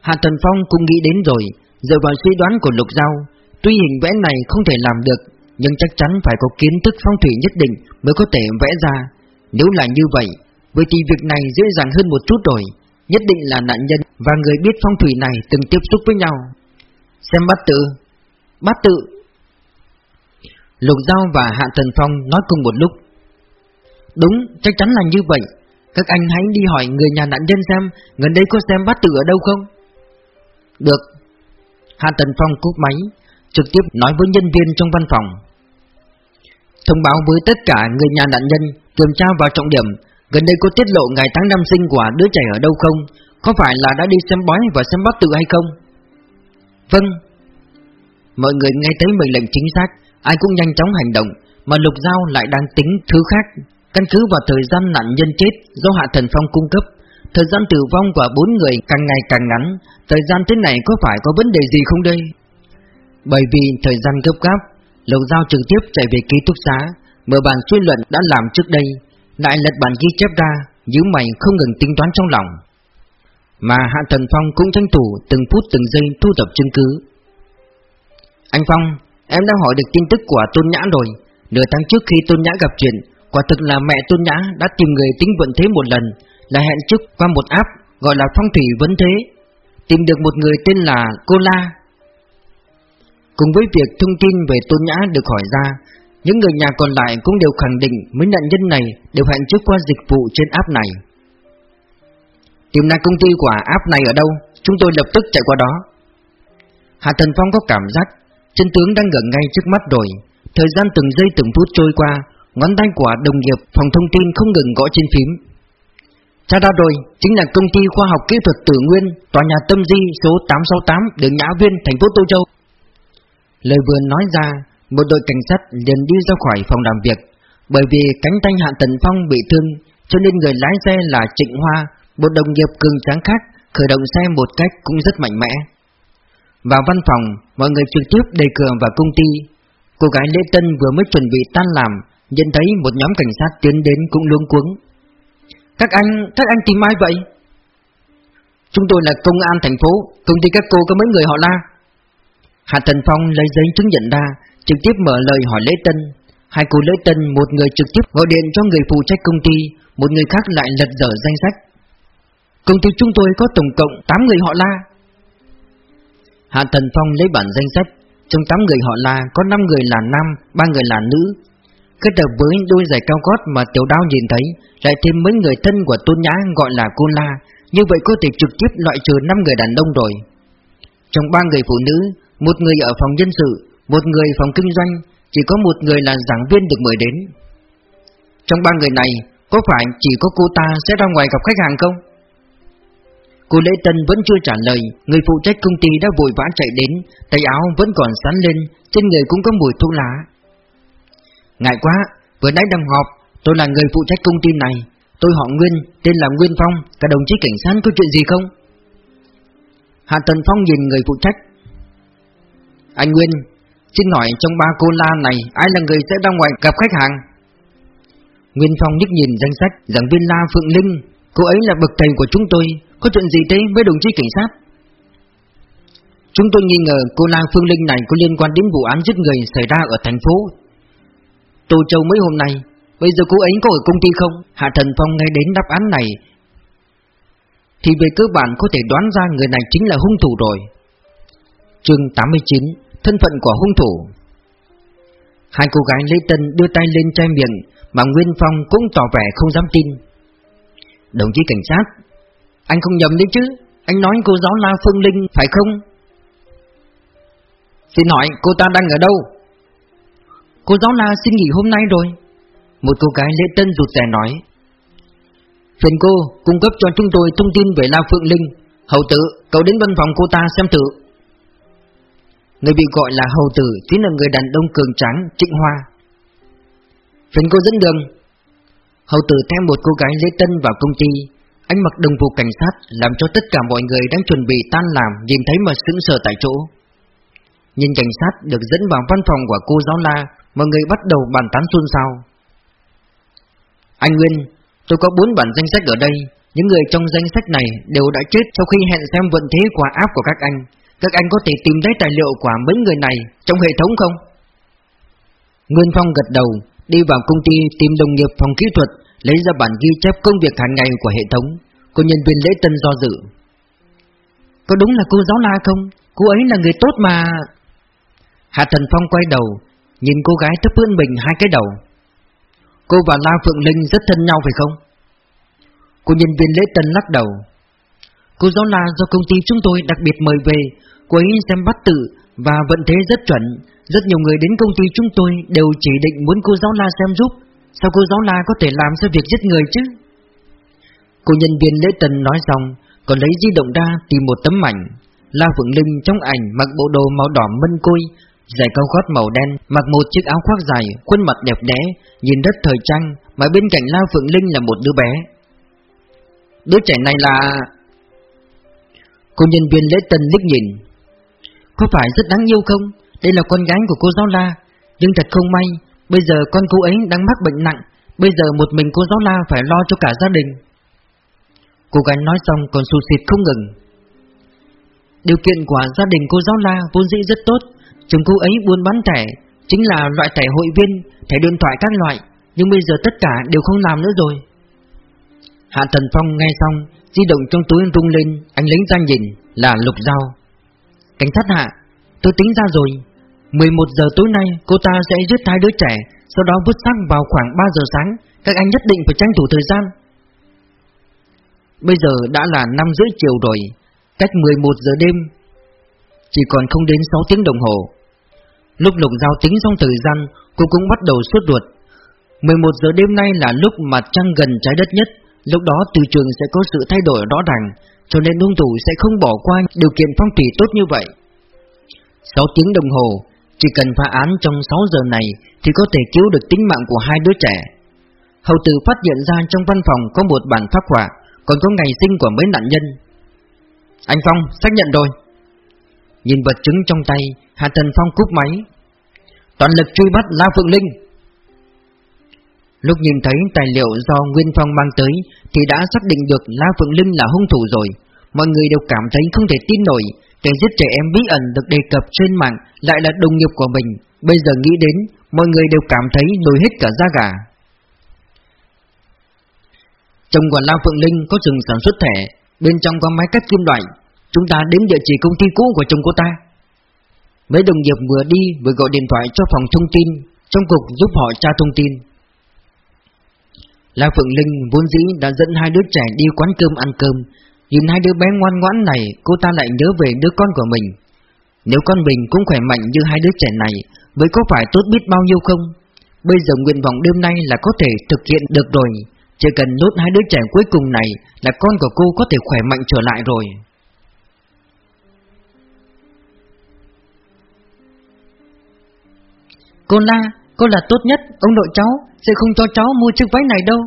Hạ Thần Phong cũng nghĩ đến rồi, dựa vào suy đoán của Lục Giao. Tuy hình vẽ này không thể làm được, nhưng chắc chắn phải có kiến thức phong thủy nhất định mới có thể vẽ ra. Nếu là như vậy, vậy thì việc này dễ dàng hơn một chút rồi. Nhất định là nạn nhân và người biết phong thủy này từng tiếp xúc với nhau. Xem bát tự. Bát tự. Lục Giao và Hạ Thần Phong nói cùng một lúc. Đúng, chắc chắn là như vậy. Các anh hãy đi hỏi người nhà nạn nhân xem Gần đây có xem bát tự ở đâu không được. Hạ Tần Phong cúp máy Trực tiếp nói với nhân viên trong văn phòng. Thông báo với tất cả người nhà nạn nhân Kiểm tra vào trọng điểm Gần đây có tiết lộ ngày tháng năm sinh của đứa trẻ ở đâu không Có phải là đã đi xem bói và xem bát tự hay không? Vâng. Mọi người nghe thấy mệnh lệnh chính xác Ai cũng nhanh chóng hành động Mà Lục Giao lại đang tính thứ khác. Căn cứ vào thời gian nạn nhân chết do Hạ Thần Phong cung cấp, thời gian tử vong của bốn người càng ngày càng ngắn, thời gian thế này có phải có vấn đề gì không đây? Bởi vì thời gian gấp gáp, Lầu Giao trực tiếp chạy về ký túc xá, mở bản suy luận đã làm trước đây, lại lật bản ghi chép ra, giữ mày không ngừng tính toán trong lòng. Mà Hạ Thần Phong cũng tranh thủ từng phút từng giây thu thập chứng cứ. Anh Phong, em đã hỏi được tin tức của Tôn Nhã rồi. Nửa tháng trước khi Tôn Nhã gặp chuyện, Quả thực là mẹ Tôn Nhã đã tìm người tính vận thế một lần là hẹn trước qua một app gọi là phong thủy vấn thế, Tìm được một người tên là Cô La. Cùng với việc thông tin về Tôn Nhã được hỏi ra, Những người nhà còn lại cũng đều khẳng định mấy nạn nhân này đều hẹn trước qua dịch vụ trên app này. Tìm ra công ty của app này ở đâu, Chúng tôi lập tức chạy qua đó. Hạ Thần Phong có cảm giác Chân tướng đang gần ngay trước mắt rồi. Thời gian từng giây từng phút trôi qua, Ngón tay của đồng nghiệp phòng thông tin không ngừng gõ trên phím. Cha ra rồi, chính là công ty khoa học kỹ thuật Tử Nguyên, tòa nhà Tâm Di số 868, đường Nhã Viên, thành phố Tô Châu. Lời vừa nói ra, một đội cảnh sát liền đi ra khỏi phòng làm việc, bởi vì cánh tay Hạ Tần Phong bị thương, cho nên người lái xe là Trịnh Hoa, một đồng nghiệp cường tráng khác, khởi động xe một cách cũng rất mạnh mẽ. Vào văn phòng, mọi người trực tiếp đề cửa vào công ty. Cô gái Lê Tân vừa mới chuẩn bị tan làm, Nhìn thấy một nhóm cảnh sát tiến đến cũng luống cuống các anh, các anh tìm ai vậy? Chúng tôi là công an thành phố Công ty các cô có mấy người họ la. Hạ Thần Phong lấy giấy chứng nhận ra Trực tiếp mở lời hỏi Lễ Tân. Hai cô Lễ Tân một người trực tiếp gọi điện cho người phụ trách công ty Một người khác lại lật dở danh sách. Công ty chúng tôi có tổng cộng 8 người họ la. Hạ Thần Phong lấy bản danh sách Trong 8 người họ la có 5 người là nam, 3 người là nữ. Kết hợp với đôi giày cao gót mà tiểu đao nhìn thấy, Lại thêm mấy người thân của Tôn Nhã gọi là cô La. Như vậy có thể trực tiếp loại trừ 5 người đàn ông rồi. Trong ba người phụ nữ, Một người ở phòng nhân sự, Một người phòng kinh doanh, Chỉ có một người là giảng viên được mời đến. Trong ba người này, Có phải chỉ có cô ta sẽ ra ngoài gặp khách hàng không? Cô Lễ Tân vẫn chưa trả lời, Người phụ trách công ty đã vội vã chạy đến, Tay áo vẫn còn sắn lên, Trên người cũng có mùi thuốc lá. Ngại quá, vừa nãy đang họp, tôi là người phụ trách công ty này. Tôi họ Nguyên, tên là Nguyên Phong, cả đồng chí cảnh sát có chuyện gì không? Hạ Tần Phong nhìn người phụ trách. Anh Nguyên, xin hỏi trong ba cô la này ai là người sẽ ra ngoài gặp khách hàng? Nguyên Phong nhích nhìn danh sách giảng viên La Phượng Linh, cô ấy là bậc thầy của chúng tôi, có chuyện gì thế với đồng chí cảnh sát? Chúng tôi nghi ngờ cô La Phương Linh này có liên quan đến vụ án giết người xảy ra ở thành phố Tô Châu mấy hôm nay, Bây giờ cô ấy có ở công ty không? Hạ Thần Phong nghe đến đáp án này. Thì về cơ bản có thể đoán ra người này chính là hung thủ rồi. Chương 89 Thân phận của hung thủ. Hai cô gái lấy Tân đưa tay lên chai miệng, Mà Nguyên Phong cũng tỏ vẻ không dám tin. Đồng chí cảnh sát, Anh không nhầm đấy chứ? Anh nói cô giáo La Phương Linh phải không? Xin hỏi cô ta đang ở đâu? Cô giáo La xin nghỉ hôm nay rồi Một cô gái lễ Tân rụt rè nói Phiền cô cung cấp cho chúng tôi thông tin về La Phượng Linh hầu tử, cậu đến văn phòng cô ta xem thử Người bị gọi là hầu tử chính là người đàn ông cường tráng Trịnh Hoa. Phiền cô dẫn đường. Hầu tử theo một cô gái lễ tân vào công ty, anh mặc đồng phục cảnh sát làm cho tất cả mọi người đang chuẩn bị tan làm nhìn thấy mà sững sờ tại chỗ. Nhìn cảnh sát được dẫn vào văn phòng của cô giáo la, mọi người bắt đầu bàn tán xôn xao. Anh Nguyên, tôi có bốn bản danh sách ở đây, những người trong danh sách này đều đã chết sau khi hẹn xem vận thế quả áp của các anh. Các anh có thể tìm thấy tài liệu của mấy người này trong hệ thống không? Nguyên Phong gật đầu, đi vào công ty tìm đồng nghiệp phòng kỹ thuật, lấy ra bản ghi chép công việc hàng ngày của hệ thống. Cô nhân viên lễ tân do dự. Có đúng là cô giáo La không? Cô ấy là người tốt mà... Hạ Thần Phong quay đầu, nhìn cô gái thấp hơn mình hai cái đầu. Cô và La Phượng Linh rất thân nhau phải không? Cô nhân viên lễ tân lắc đầu. Cô giáo La do công ty chúng tôi đặc biệt mời về, cô ấy xem bắt tự và vận thế rất chuẩn. Rất nhiều người đến công ty chúng tôi đều chỉ định muốn cô giáo La xem giúp. Sao cô giáo La có thể làm ra việc giết người chứ? Cô nhân viên lễ tân nói xong, còn lấy di động ra tìm một tấm ảnh. La Phượng Linh trong ảnh mặc bộ đồ màu đỏ mân côi, giày cao gót màu đen, mặc một chiếc áo khoác dài, khuôn mặt đẹp đẽ, nhìn rất thời trang, mà bên cạnh La Phượng Linh là một đứa bé. Đứa trẻ này là... Cô nhân viên lễ tân liếc nhìn. Có phải rất đáng yêu không? Đây là con gái của cô giáo La. Nhưng thật không may Bây giờ con cô ấy đang mắc bệnh nặng Bây giờ một mình cô giáo La phải lo cho cả gia đình. Cô gái nói xong còn sụt xịt không ngừng. Điều kiện của gia đình cô giáo La vốn dĩ rất tốt. Chồng cô ấy buôn bán thẻ, Chính là loại thẻ hội viên, Thẻ điện thoại các loại, Nhưng bây giờ tất cả đều không làm nữa rồi. Hạ Thần Phong nghe xong, Di động trong túi rung lên, Anh lấy ra nhìn, là lục dao Cảnh sát hạ Tôi tính ra rồi 11 giờ tối nay cô ta sẽ giết hai đứa trẻ, Sau đó vứt xác vào khoảng 3 giờ sáng, Các anh nhất định phải tranh thủ thời gian. Bây giờ đã là 5 rưỡi chiều rồi, Cách 11 giờ đêm, Chỉ còn không đến 6 tiếng đồng hồ. Lúc lục giao tính xong thời gian, Cô cũng bắt đầu suốt ruột. 11 giờ đêm nay là lúc mặt trăng gần trái đất nhất. Lúc đó từ trường sẽ có sự thay đổi rõ ràng, Cho nên hung thủ sẽ không bỏ qua điều kiện phong thủy tốt như vậy. 6 tiếng đồng hồ, Chỉ cần phá án trong 6 giờ này Thì có thể cứu được tính mạng của hai đứa trẻ. Hầu tử phát hiện ra trong văn phòng có một bản phát họa, Còn có ngày sinh của mấy nạn nhân. Anh Phong, xác nhận rồi. Nhìn vật chứng trong tay Hạ Thần Phong cúp máy. Toàn lực truy bắt La Phượng Linh. Lúc nhìn thấy tài liệu do Nguyên Phong mang tới, Thì đã xác định được La Phượng Linh là hung thủ rồi. Mọi người đều cảm thấy không thể tin nổi, Kẻ giết trẻ em bí ẩn được đề cập trên mạng Lại là đồng nghiệp của mình. Bây giờ nghĩ đến, Mọi người đều cảm thấy nổi hết cả da gà. Chồng của La Phượng Linh có rừng sản xuất thẻ, Bên trong có máy cắt kim loại. Chúng ta đến địa chỉ công ty cũ của chồng cô ta. Mấy đồng nghiệp vừa đi vừa gọi điện thoại cho phòng thông tin, Trong cục giúp họ tra thông tin. La Phượng Linh vốn dĩ đã dẫn hai đứa trẻ đi quán cơm ăn cơm. Nhìn hai đứa bé ngoan ngoãn này, Cô ta lại nhớ về đứa con của mình. Nếu con mình cũng khỏe mạnh như hai đứa trẻ này mới có phải tốt biết bao nhiêu không? Bây giờ nguyện vọng đêm nay là có thể thực hiện được rồi. Chỉ cần nốt hai đứa trẻ cuối cùng này Là con của cô có thể khỏe mạnh trở lại rồi. Cô La, cô là tốt nhất, ông nội cháu sẽ không cho cháu mua chiếc váy này đâu.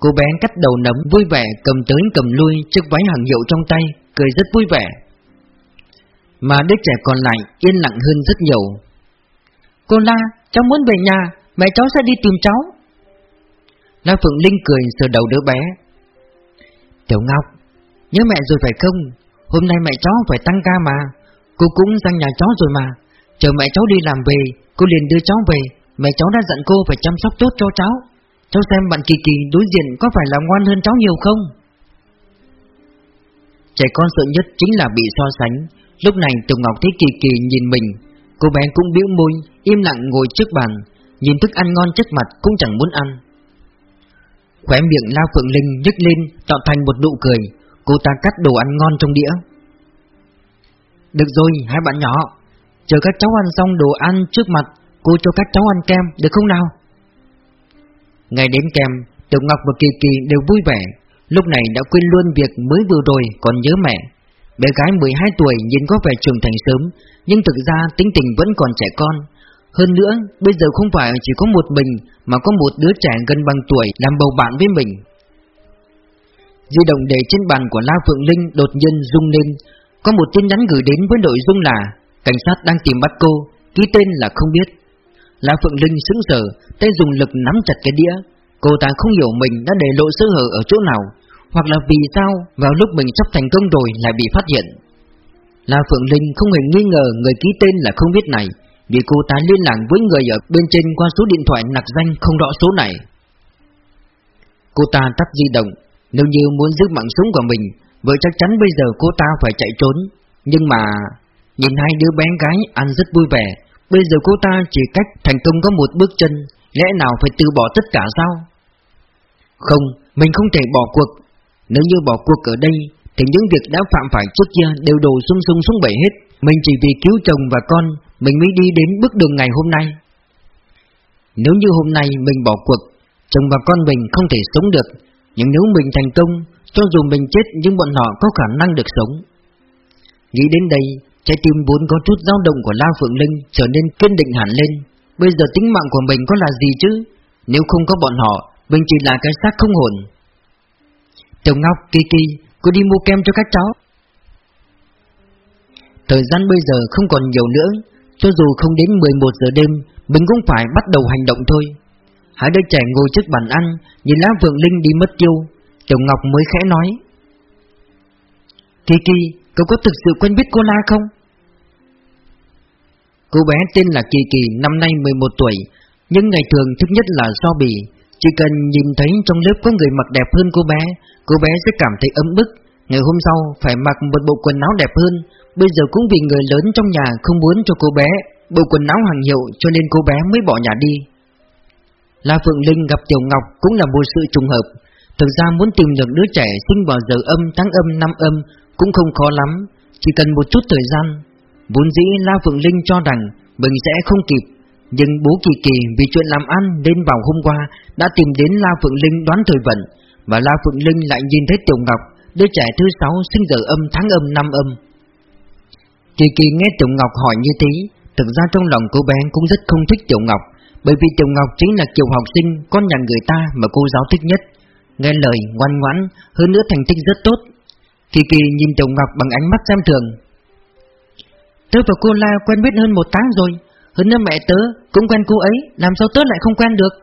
Cô bé cắt đầu nấm vui vẻ cầm tới cầm lui chiếc váy hàng hiệu trong tay Cười rất vui vẻ. Mà đứa trẻ còn lại yên lặng hơn rất nhiều. Cô La, cháu muốn về nhà Mẹ cháu sẽ đi tìm cháu. La Phượng Linh cười sờ đầu đứa bé. Tiểu Ngọc Nhớ mẹ rồi phải không? Hôm nay mẹ cháu phải tăng ca mà. Cô cũng sang nhà cháu rồi mà Chờ mẹ cháu đi làm về, Cô liền đưa cháu về. Mẹ cháu đã dặn cô phải chăm sóc tốt cho cháu. Cháu xem bạn Kỳ Kỳ đối diện có phải là ngoan hơn cháu nhiều không? Trẻ con sợ nhất chính là bị so sánh. Lúc này Tùng Ngọc thấy Kỳ Kỳ nhìn mình. Cô bé cũng bĩu môi, Im lặng ngồi trước bàn. Nhìn thức ăn ngon trước mặt cũng chẳng muốn ăn. Khóe miệng La Phượng Linh nhếch lên Tạo thành một nụ cười. Cô ta cắt đồ ăn ngon trong đĩa. Được rồi, hai bạn nhỏ Chờ các cháu ăn xong đồ ăn trước mặt, Cô cho các cháu ăn kem, được không nào? Ngày đến kem, Tiểu Ngọc và Kỳ Kỳ đều vui vẻ. Lúc này đã quên luôn việc mới vừa rồi, còn nhớ mẹ. Bé gái 12 tuổi nhìn có vẻ trưởng thành sớm, Nhưng thực ra tính tình vẫn còn trẻ con. Hơn nữa, bây giờ không phải chỉ có một mình, Mà có một đứa trẻ gần bằng tuổi làm bầu bạn với mình. Di động để trên bàn của La Phượng Linh đột nhiên rung lên. Có một tin nhắn gửi đến với nội dung là Cảnh sát đang tìm bắt cô, Ký tên là không biết. La Phượng Linh sững sờ, Tay dùng lực nắm chặt cái đĩa. Cô ta không hiểu mình đã để lộ sơ hở ở chỗ nào, Hoặc là vì sao Vào lúc mình sắp thành công rồi lại bị phát hiện. La Phượng Linh không hề nghi ngờ Người ký tên là không biết này, Vì cô ta liên lạc với người ở bên trên Qua số điện thoại nặc danh không rõ số này. Cô ta tắt di động, Nếu như muốn giữ mạng sống của mình, Vậy chắc chắn bây giờ cô ta phải chạy trốn. Nhưng mà Nhìn hai đứa bé gái ăn rất vui vẻ. Bây giờ cô ta chỉ cách thành công có một bước chân, Lẽ nào phải từ bỏ tất cả sao? Không, Mình không thể bỏ cuộc. Nếu như bỏ cuộc ở đây, Thì những việc đã phạm phải trước kia đều đổ sung sung xuống bể hết. Mình chỉ vì cứu chồng và con, Mình mới đi đến bước đường ngày hôm nay. Nếu như hôm nay mình bỏ cuộc, Chồng và con mình không thể sống được. Nhưng nếu mình thành công, Cho dù mình chết nhưng bọn họ có khả năng được sống. Nghĩ đến đây Trái tim vốn có chút dao động của La Phượng Linh trở nên kiên định hẳn lên. Bây giờ tính mạng của mình có là gì chứ? Nếu không có bọn họ, mình chỉ là cái xác không hồn. Tiểu Ngọc, Kiki, cô đi mua kem cho các cháu. Thời gian bây giờ không còn nhiều nữa, cho dù không đến 11 giờ đêm, mình cũng phải bắt đầu hành động thôi. Hai đứa trẻ ngồi trước bàn ăn, nhìn lá Phượng Linh đi mất tiêu, Tiểu Ngọc mới khẽ nói. Kiki, cậu có thực sự quen biết cô La không? Cô bé tên là Kỳ Kỳ, năm nay 11 tuổi, nhưng ngày thường thích nhất là so bì. Chỉ cần nhìn thấy trong lớp có người mặc đẹp hơn cô bé, cô bé sẽ cảm thấy ấm bức. Ngày hôm sau phải mặc một bộ quần áo đẹp hơn, bây giờ cũng vì người lớn trong nhà không muốn cho cô bé bộ quần áo hàng hiệu cho nên cô bé mới bỏ nhà đi. La Phượng Linh gặp Tiểu Ngọc cũng là một sự trùng hợp. Thực ra muốn tìm được đứa trẻ sinh vào giờ âm, tháng âm, năm âm cũng không khó lắm, chỉ cần một chút thời gian Vốn dĩ La Phượng Linh cho rằng mình sẽ không kịp, Nhưng bố Kỳ Kỳ vì chuyện làm ăn nên vào hôm qua Đã tìm đến La Phượng Linh đoán thời vận Và La Phượng Linh lại nhìn thấy Tiểu Ngọc, Đứa trẻ thứ sáu sinh giờ âm tháng âm năm âm. Kỳ Kỳ nghe Tiểu Ngọc hỏi như thế, Thực ra trong lòng cô bé cũng rất không thích Tiểu Ngọc, Bởi vì Tiểu Ngọc chính là kiểu học sinh, Con nhà người ta mà cô giáo thích nhất. Nghe lời ngoan ngoãn, Hơn nữa thành tích rất tốt. Kỳ Kỳ nhìn Tiểu Ngọc bằng ánh mắt xem thường Tớ và cô La quen biết hơn một tháng rồi. Hơn nữa mẹ tớ cũng quen cô ấy Làm sao tớ lại không quen được?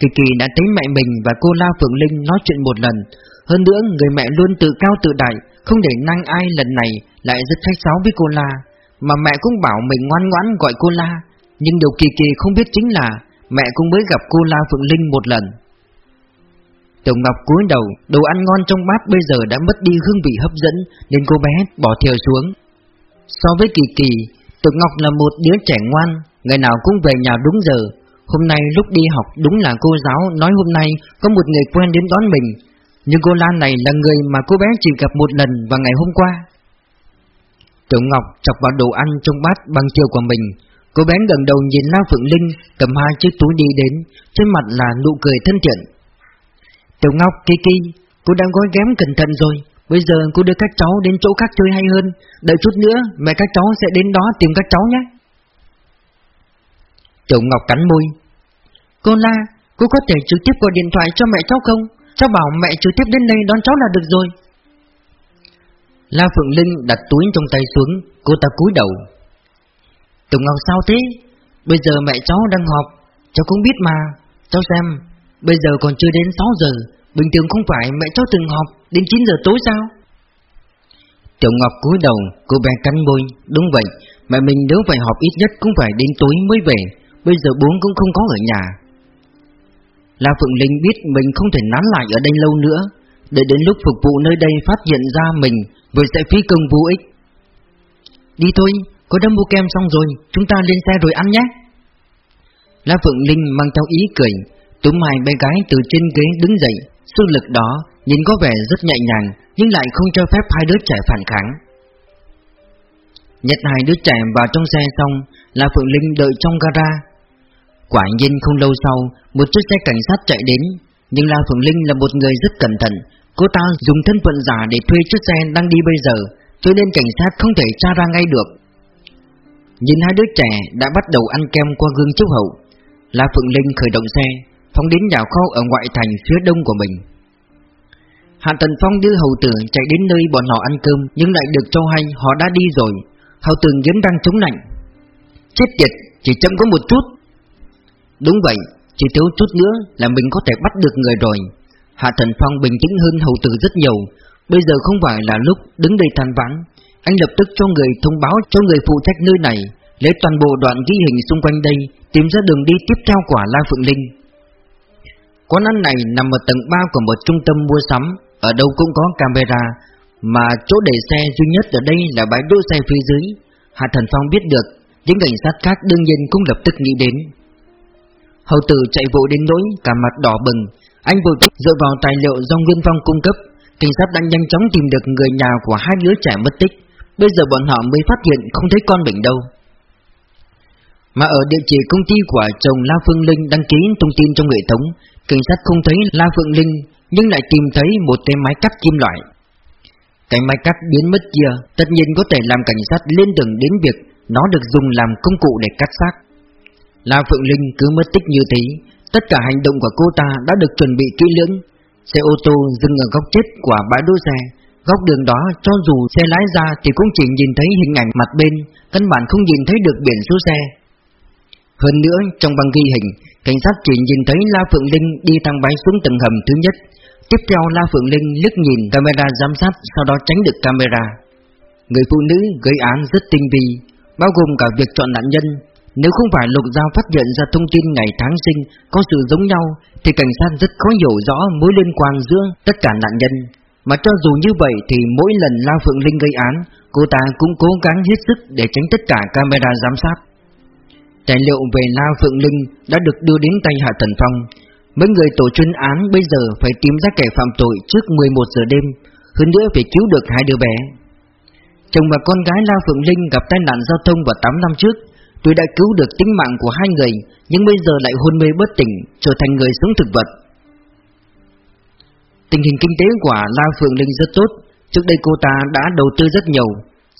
Kỳ Kỳ đã thấy mẹ mình và cô La Phượng Linh nói chuyện một lần. Hơn nữa người mẹ luôn tự cao tự đại Không để năng ai lần này lại rất khách sáo với cô La. Mà mẹ cũng bảo mình ngoan ngoãn gọi cô La Nhưng điều Kỳ Kỳ không biết chính là Mẹ cũng mới gặp cô La Phượng Linh một lần. Tiểu Ngọc cúi đầu, đồ ăn ngon trong bát bây giờ đã mất đi hương vị hấp dẫn Nên cô bé bỏ thìa xuống. So với Kỳ Kỳ, Tự Ngọc là một đứa trẻ ngoan, ngày nào cũng về nhà đúng giờ. Hôm nay lúc đi học đúng là cô giáo nói hôm nay có một người quen đến đón mình, nhưng cô Lan này là người mà cô bé chỉ gặp một lần vào ngày hôm qua. Tiểu Ngọc chọc vào đồ ăn trong bát bằng chiều của mình. Cô bé gần đầu nhìn La Phượng Linh cầm hai chiếc túi đi đến, trên mặt là nụ cười thân thiện. Tiểu Ngọc, Kiki, cô đang gói ghém cẩn thận rồi, Bây giờ cô đưa các cháu đến chỗ khác chơi hay hơn. Đợi chút nữa, mẹ các cháu sẽ đến đó tìm các cháu nhé. Tiểu Ngọc cắn môi. Cô La, Cô có thể trực tiếp gọi điện thoại cho mẹ cháu không? Cháu bảo mẹ trực tiếp đến đây đón cháu là được rồi. La Phượng Linh đặt túi trong tay xuống, Cô ta cúi đầu. Tiểu Ngọc sao thế? Bây giờ mẹ cháu đang họp, Cháu cũng biết mà. Cháu xem, Bây giờ còn chưa đến 6 giờ. Bình thường không phải mẹ cháu từng họp Đến 9 giờ tối sao? Tiểu Ngọc cúi đầu Cô bé cắn môi. Đúng vậy Mẹ mình nếu phải họp ít nhất cũng phải đến tối mới về. Bây giờ bố cũng không có ở nhà. La Phượng Linh biết mình không thể nán lại ở đây lâu nữa. Để đến lúc phục vụ nơi đây phát hiện ra mình Vừa sẽ phí công vô ích. Đi thôi, có đã mua kem xong rồi Chúng ta lên xe rồi ăn nhé. La Phượng Linh mang theo ý cười. Túm hai bé gái từ trên ghế đứng dậy Sức lực đó nhìn có vẻ rất nhẹ nhàng, Nhưng lại không cho phép hai đứa trẻ phản kháng. Nhật hai đứa trẻ vào trong xe xong La Phượng Linh đợi trong gara. Quả nhiên không lâu sau, Một chiếc xe cảnh sát chạy đến, Nhưng La Phượng Linh là một người rất cẩn thận. Cô ta dùng thân phận giả để thuê chiếc xe đang đi bây giờ, Cho nên cảnh sát không thể tra ra ngay được. Nhìn hai đứa trẻ đã bắt đầu ăn kem qua gương chiếu hậu La Phượng Linh khởi động xe. Phóng đến nhà kho ở ngoại thành phía đông của mình. Hạ Tần Phong đưa hầu tử chạy đến nơi bọn họ ăn cơm Nhưng lại được cho hay họ đã đi rồi. Hầu tử nghiến răng chống nạnh. Chết tiệt, chỉ chậm có một chút. Đúng vậy, chỉ thiếu chút nữa là mình có thể bắt được người rồi. Hạ tần Phong bình tĩnh hơn hầu tử rất nhiều. Bây giờ không phải là lúc đứng đây than vãn. Anh lập tức cho người thông báo cho người phụ trách nơi này Lấy toàn bộ đoạn ghi hình xung quanh đây Tìm ra đường đi tiếp theo của La Phượng Linh. Quán ăn này nằm ở tầng 3 của một trung tâm mua sắm. Ở đâu cũng có camera, Mà chỗ để xe duy nhất ở đây là bãi đỗ xe phía dưới. Hạ Thần Phong biết được, Những cảnh sát khác đương nhiên cũng lập tức nghĩ đến. Hầu tử chạy vội đến nỗi cả mặt đỏ bừng. Anh vội vã dựa vào tài liệu do Nguyên Phong cung cấp. Cảnh sát đã nhanh chóng tìm được người nhà của hai đứa trẻ mất tích. Bây giờ bọn họ mới phát hiện không thấy con mình đâu. Mà ở địa chỉ công ty của chồng La Phương Linh đăng ký thông tin trong hệ thống, Cảnh sát không thấy La Phương Linh, Nhưng lại tìm thấy một cái máy cắt kim loại. Cái máy cắt biến mất kia, Tất nhiên có thể làm cảnh sát lên đường đến việc Nó được dùng làm công cụ để cắt xác. La Phượng Linh cứ mất tích như thế, Tất cả hành động của cô ta đã được chuẩn bị kỹ lưỡng. Xe ô tô dừng ở góc chết của bãi đỗ xe, Góc đường đó cho dù xe lái ra thì cũng chỉ nhìn thấy hình ảnh mặt bên, Căn bản không nhìn thấy được biển số xe. Hơn nữa, trong băng ghi hình, Cảnh sát chỉ nhìn thấy La Phượng Linh đi thang máy xuống tầng hầm thứ nhất. Tiếp theo, La Phượng Linh liếc nhìn camera giám sát, Sau đó tránh được camera. Người phụ nữ gây án rất tinh vi, Bao gồm cả việc chọn nạn nhân. Nếu không phải Lục Giao phát hiện ra thông tin ngày tháng sinh có sự giống nhau, Thì cảnh sát rất khó hiểu rõ mối liên quan giữa tất cả nạn nhân. Mà cho dù như vậy thì mỗi lần La Phượng Linh gây án, Cô ta cũng cố gắng hết sức để tránh tất cả camera giám sát. Tài liệu về La Phượng Linh đã được đưa đến tay Hạ Thần Phong. Mấy người tổ chuyên án bây giờ phải tìm ra kẻ phạm tội trước 11 giờ đêm, Hơn nữa phải cứu được hai đứa bé. Chồng và con gái La Phượng Linh gặp tai nạn giao thông vào 8 năm trước. Tuy đã cứu được tính mạng của hai người, Nhưng bây giờ lại hôn mê bất tỉnh, Trở thành người sống thực vật. Tình hình kinh tế của La Phượng Linh rất tốt. Trước đây cô ta đã đầu tư rất nhiều.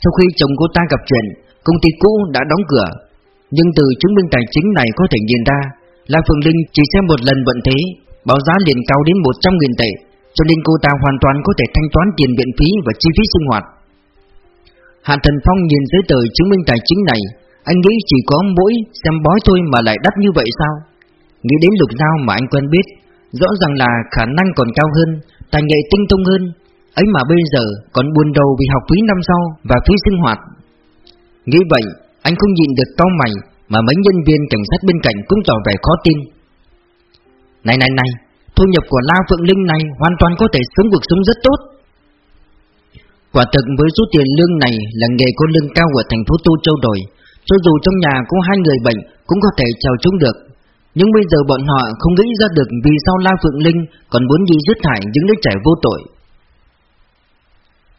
Sau khi chồng cô ta gặp chuyện, Công ty cũ đã đóng cửa. Nhưng từ chứng minh tài chính này có thể nhìn ra là Phượng Linh chỉ xem một lần vận thế, Báo giá liền cao đến 100.000 tệ, Cho nên cô ta hoàn toàn có thể thanh toán tiền viện phí và chi phí sinh hoạt. Hạ Thần Phong nhìn giấy tờ chứng minh tài chính này, anh nghĩ chỉ có mỗi xem bói thôi mà lại đắt như vậy sao? Nghĩ đến lục dao mà anh quen biết, Rõ ràng là khả năng còn cao hơn, Tài nghệ tinh thông hơn, Ấy mà bây giờ còn buồn đầu vì học phí năm sau Và phí sinh hoạt. Nghĩ vậy anh không nhìn được cau mày Mà mấy nhân viên cảnh sát bên cạnh cũng tỏ vẻ khó tin. Này này này, Thu nhập của La Phượng Linh này Hoàn toàn có thể sống cuộc sống rất tốt. Quả thực với số tiền lương này Là nghề có lương cao ở thành phố Tô Châu rồi. Cho dù trong nhà có hai người bệnh Cũng có thể chào chúng được. Nhưng bây giờ bọn họ không nghĩ ra được Vì sao La Phượng Linh còn muốn đi giết hại những đứa trẻ vô tội.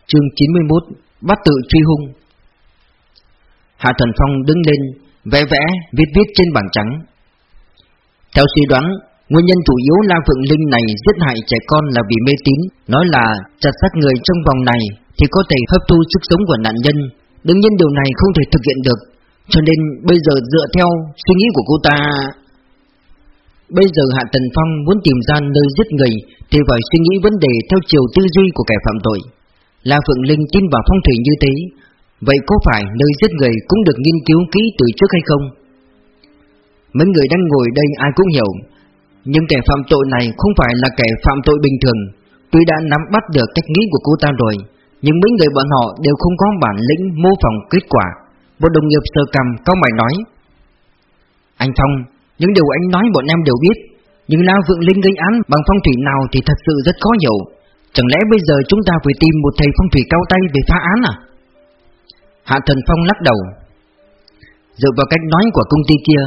Chương 91 Bắt tự truy hung Hạ Thần Phong đứng lên, Vẽ vẽ viết viết trên bảng trắng. Theo suy đoán, Nguyên nhân chủ yếu La Phượng Linh này giết hại trẻ con là vì mê tín. Nói là chặt sát người trong vòng này Thì có thể hấp thu sức sống của nạn nhân. Đương nhiên điều này không thể thực hiện được. Cho nên bây giờ dựa theo suy nghĩ của cô ta, Bây giờ Hạ Tần Phong muốn tìm ra nơi giết người Thì phải suy nghĩ vấn đề theo chiều tư duy của kẻ phạm tội. La Phượng Linh tin vào phong thủy như thế Vậy có phải nơi giết người cũng được nghiên cứu kỹ từ trước hay không? Mấy người đang ngồi đây ai cũng hiểu Nhưng kẻ phạm tội này không phải là kẻ phạm tội bình thường Tuy đã nắm bắt được cách nghĩ của cô ta rồi, Nhưng mấy người bọn họ đều không có bản lĩnh mô phỏng kết quả một đồng nghiệp sơ cầm có mày nói, Anh Phong, Những điều anh nói bọn em đều biết, Nhưng lao Vượng Linh gây án bằng phong thủy nào thì thật sự rất khó hiểu Chẳng lẽ bây giờ chúng ta phải tìm một thầy phong thủy cao tay về phá án à? Hạ Thần Phong lắc đầu. Dựa vào cách nói của công ty kia,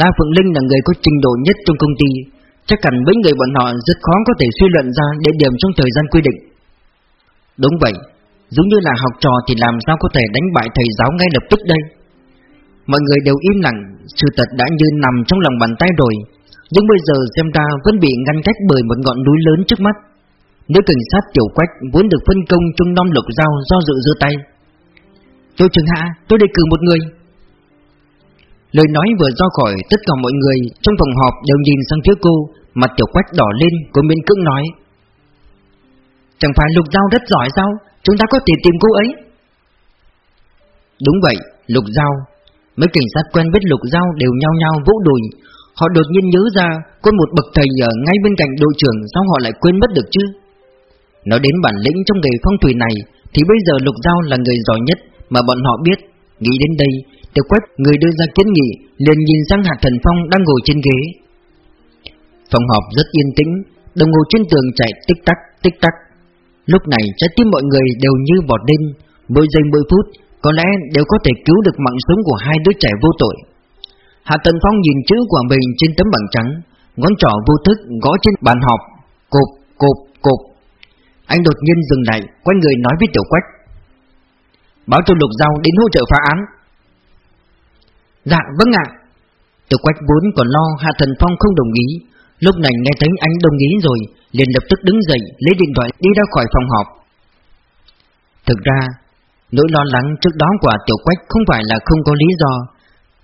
La Phượng Linh là người có trình độ nhất trong công ty. Chắc hẳn mấy người bọn họ rất khó có thể suy luận ra địa điểm trong thời gian quy định. Đúng vậy, Giống như là học trò thì làm sao có thể đánh bại thầy giáo ngay lập tức đây? Mọi người đều im lặng, Sự thật đã như nằm trong lòng bàn tay rồi. Nhưng bây giờ xem ra vẫn bị ngăn cách bởi một ngọn núi lớn trước mắt. Nếu cảnh sát tiểu quách vốn được phân công trong non lục giao do dự giơ tay. Tôi Trường Hạ, tôi đề cử một người. Lời nói vừa ra khỏi tất cả mọi người trong phòng họp đều nhìn sang phía cô Mặt tiểu quách đỏ lên, cô miễn cưỡng nói. Chẳng phải lục giao rất giỏi sao? Chúng ta có thể tìm cô ấy. Đúng vậy, lục giao. Mấy cảnh sát quen biết lục giao đều nhao nhao vỗ đùi. Họ đột nhiên nhớ ra Có một bậc thầy ở ngay bên cạnh đội trưởng Sao họ lại quên mất được chứ? Nói đến bản lĩnh trong nghề phong thủy này Thì bây giờ lục giao là người giỏi nhất. Mà bọn họ biết. Nghĩ đến đây Tiểu quách người đưa ra kiến nghị liền nhìn sang Hạ Thần Phong đang ngồi trên ghế. Phòng họp rất yên tĩnh Đồng hồ trên tường chạy tích tắc tích tắc. Lúc này trái tim mọi người đều như vọt đêm, Mỗi giây mỗi phút Có lẽ đều có thể cứu được mạng sống của hai đứa trẻ vô tội. Hạ Tần Phong nhìn chữ của mình trên tấm bảng trắng Ngón trỏ vô thức gõ trên bàn họp. Cộp, cộp, cộp. Anh đột nhiên dừng lại Quay người nói với Tiểu Quách. Báo cho Lục Giao đến hỗ trợ phá án. Dạ vâng ạ. Tiểu Quách vốn còn lo Hạ Thần Phong không đồng ý. Lúc này nghe thấy anh đồng ý rồi, liền lập tức đứng dậy, lấy điện thoại đi ra khỏi phòng họp. Thực ra, Nỗi lo lắng trước đó của Tiểu Quách không phải là không có lý do.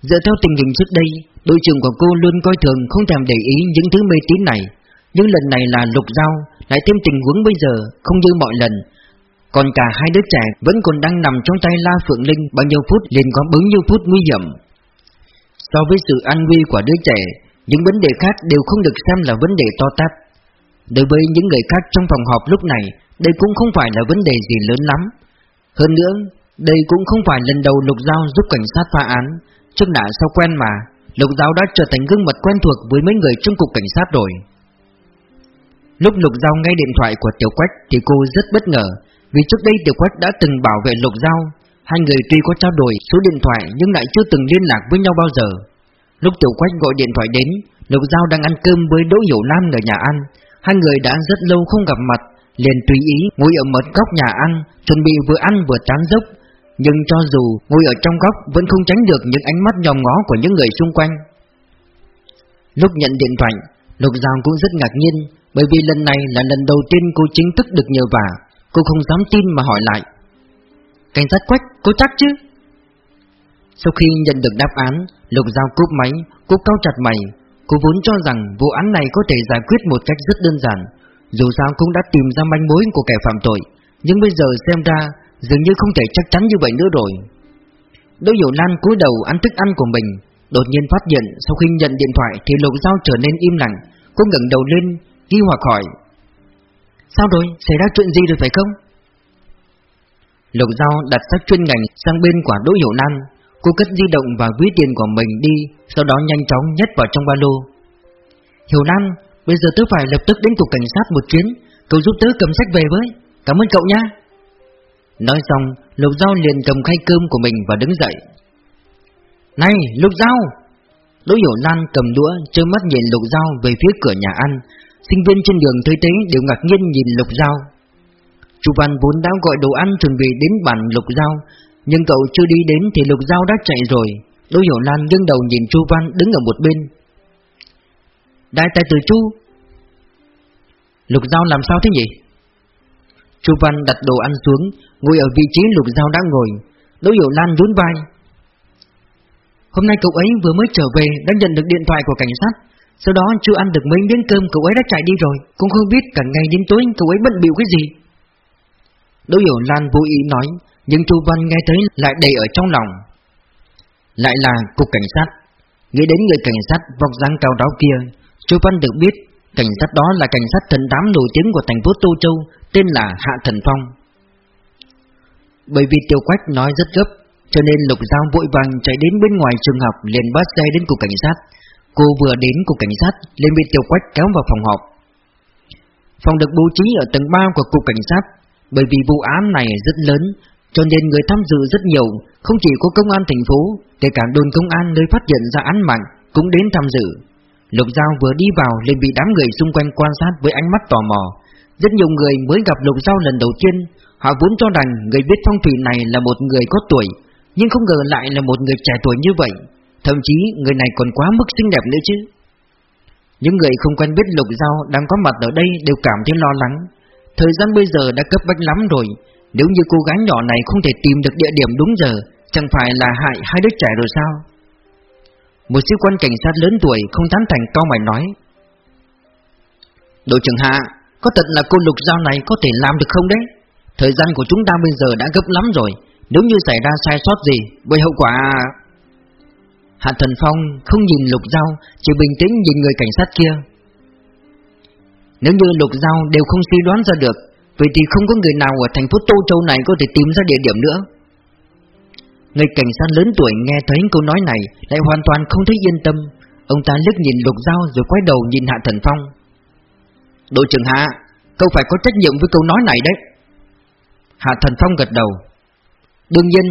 Dựa theo tình hình trước đây, Đội trưởng của cô luôn coi thường không thèm để ý những thứ mê tín này. Nhưng lần này là lục giao Lại thêm tình huống bây giờ, không như mọi lần. Còn cả hai đứa trẻ vẫn còn đang nằm trong tay La Phượng Linh Bao nhiêu phút liền có bấy nhiêu phút nguy hiểm. So với sự an nguy của đứa trẻ, Những vấn đề khác đều không được xem là vấn đề to tát. Đối với những người khác trong phòng họp lúc này, Đây cũng không phải là vấn đề gì lớn lắm. Hơn nữa, Đây cũng không phải lần đầu Lục Giao giúp cảnh sát phá án. Trước đã sau quen mà, Lục Giao đã trở thành gương mặt quen thuộc với mấy người trong cục cảnh sát rồi. Lúc Lục Giao nghe điện thoại của Tiểu Quách Thì cô rất bất ngờ. Vì trước đây Tiểu Quách đã từng bảo vệ Lục Giao. Hai người tuy có trao đổi số điện thoại Nhưng lại chưa từng liên lạc với nhau bao giờ. Lúc Tiểu Quách gọi điện thoại đến, Lục Giao đang ăn cơm với Đỗ Hiểu nam ở nhà ăn. Hai người đã rất lâu không gặp mặt, Liền tùy ý ngồi ở một góc nhà ăn, Chuẩn bị vừa ăn vừa tán dốc. Nhưng cho dù ngồi ở trong góc Vẫn không tránh được những ánh mắt nhòm ngó của những người xung quanh. Lúc nhận điện thoại, Lục Giao cũng rất ngạc nhiên, Bởi vì lần này là lần đầu tiên cô chính thức được nhờ vả. Cô không dám tin mà hỏi lại. Cảnh sát quách, cô chắc chứ? Sau khi nhận được đáp án Lục Giao cúp máy Cô cao chặt mày. Cô vốn cho rằng vụ án này có thể giải quyết một cách rất đơn giản. Dù sao cũng đã tìm ra manh mối của kẻ phạm tội. Nhưng bây giờ xem ra Dường như không thể chắc chắn như vậy nữa rồi. Đỗ Hiểu Lan cúi đầu ăn thức ăn của mình. Đột nhiên phát hiện Sau khi nhận điện thoại thì Lục Giao trở nên im lặng. Cô ngẩng đầu lên Nghi hoặc hỏi Sao rồi, xảy ra chuyện gì rồi phải không? Lục Giao đặt sách chuyên ngành sang bên quả Đỗ Hiểu năng Cô cất di động và ví tiền của mình đi Sau đó nhanh chóng nhét vào trong ba lô. Hiểu Lan Bây giờ tớ phải lập tức đến cục cảnh sát một chuyến. Cậu giúp tớ cầm sách về với. Cảm ơn cậu nha. Nói xong Lục Giao liền cầm khay cơm của mình và đứng dậy. Này Lục Giao! Đỗ Hiểu Lan cầm đũa trơ mắt nhìn Lục Giao về phía cửa nhà ăn. Sinh viên trên đường thấy thế đều ngạc nhiên nhìn Lục Giao. Chu Văn vốn đã gọi đồ ăn chuẩn bị đến bàn Lục Giao, nhưng cậu chưa đi đến thì Lục Giao đã chạy rồi. Đỗ Hiểu Lan nghiêng đầu nhìn Chu Văn đứng ở một bên. Đại tài tử Chu, Lục Giao làm sao thế nhỉ? Chu Văn đặt đồ ăn xuống, Ngồi ở vị trí Lục Giao đang ngồi. Đỗ Hiểu Lan nhún vai. Hôm nay cậu ấy vừa mới trở về Đã nhận được điện thoại của cảnh sát. Sau đó chưa ăn được mấy miếng cơm, Cậu ấy đã chạy đi rồi. Cũng không biết cả ngày đến tối, cậu ấy bận bịu cái gì. Đỗ Hiểu Lan vô ý nói, nhưng Chu Văn nghe thấy lại đầy ở trong lòng. Lại là cục cảnh sát. Nghĩ đến người cảnh sát vọc dáng cao đó kia, Chu Văn được biết Cảnh sát đó là cảnh sát thần đám nổi tiếng của thành phố Tô Châu, Tên là Hạ Thần Phong. Bởi vì Tiêu Quách nói rất gấp, Cho nên Lục Giao vội vàng chạy đến bên ngoài trường học liền bắt xe đến cục cảnh sát. Cô vừa đến cục cảnh sát, liền bị Tiêu Quách kéo vào phòng họp. Phòng được bố trí ở tầng 3 của cục cảnh sát, Bởi vì vụ án này rất lớn, Cho nên người tham dự rất nhiều, Không chỉ có công an thành phố, Kể cả đồn công an nơi phát hiện ra án mạng Cũng đến tham dự. Lục Giao vừa đi vào liền bị đám người xung quanh quan sát với ánh mắt tò mò. Rất nhiều người mới gặp Lục Giao lần đầu tiên, Họ vốn cho rằng người biết phong thủy này là một người có tuổi, Nhưng không ngờ lại là một người trẻ tuổi như vậy. Thậm chí, người này còn quá mức xinh đẹp nữa chứ. Những người không quen biết Lục Giao đang có mặt ở đây đều cảm thấy lo lắng. Thời gian bây giờ đã cấp bách lắm rồi. Nếu như cô gái nhỏ này không thể tìm được địa điểm đúng giờ, Chẳng phải là hại hai đứa trẻ rồi sao? Một sĩ quan cảnh sát lớn tuổi không tán thành cao mày nói. Đội trưởng Hạ, Có thật là cô Lục Giao này có thể làm được không đấy? Thời gian của chúng ta bây giờ đã gấp lắm rồi. Nếu như xảy ra sai sót gì Bởi hậu quả Hạ Thần Phong không nhìn Lục Giao, Chỉ bình tĩnh nhìn người cảnh sát kia. Nếu như Lục Giao đều không suy đoán ra được, Vậy thì không có người nào ở thành phố Tô Châu này Có thể tìm ra địa điểm nữa. Người cảnh sát lớn tuổi nghe thấy câu nói này Lại hoàn toàn không thấy yên tâm. Ông ta liếc nhìn Lục Giao rồi quay đầu nhìn Hạ Thần Phong. Đội trưởng Hạ, Cậu phải có trách nhiệm với câu nói này đấy. Hạ Thần Phong gật đầu. Đương nhiên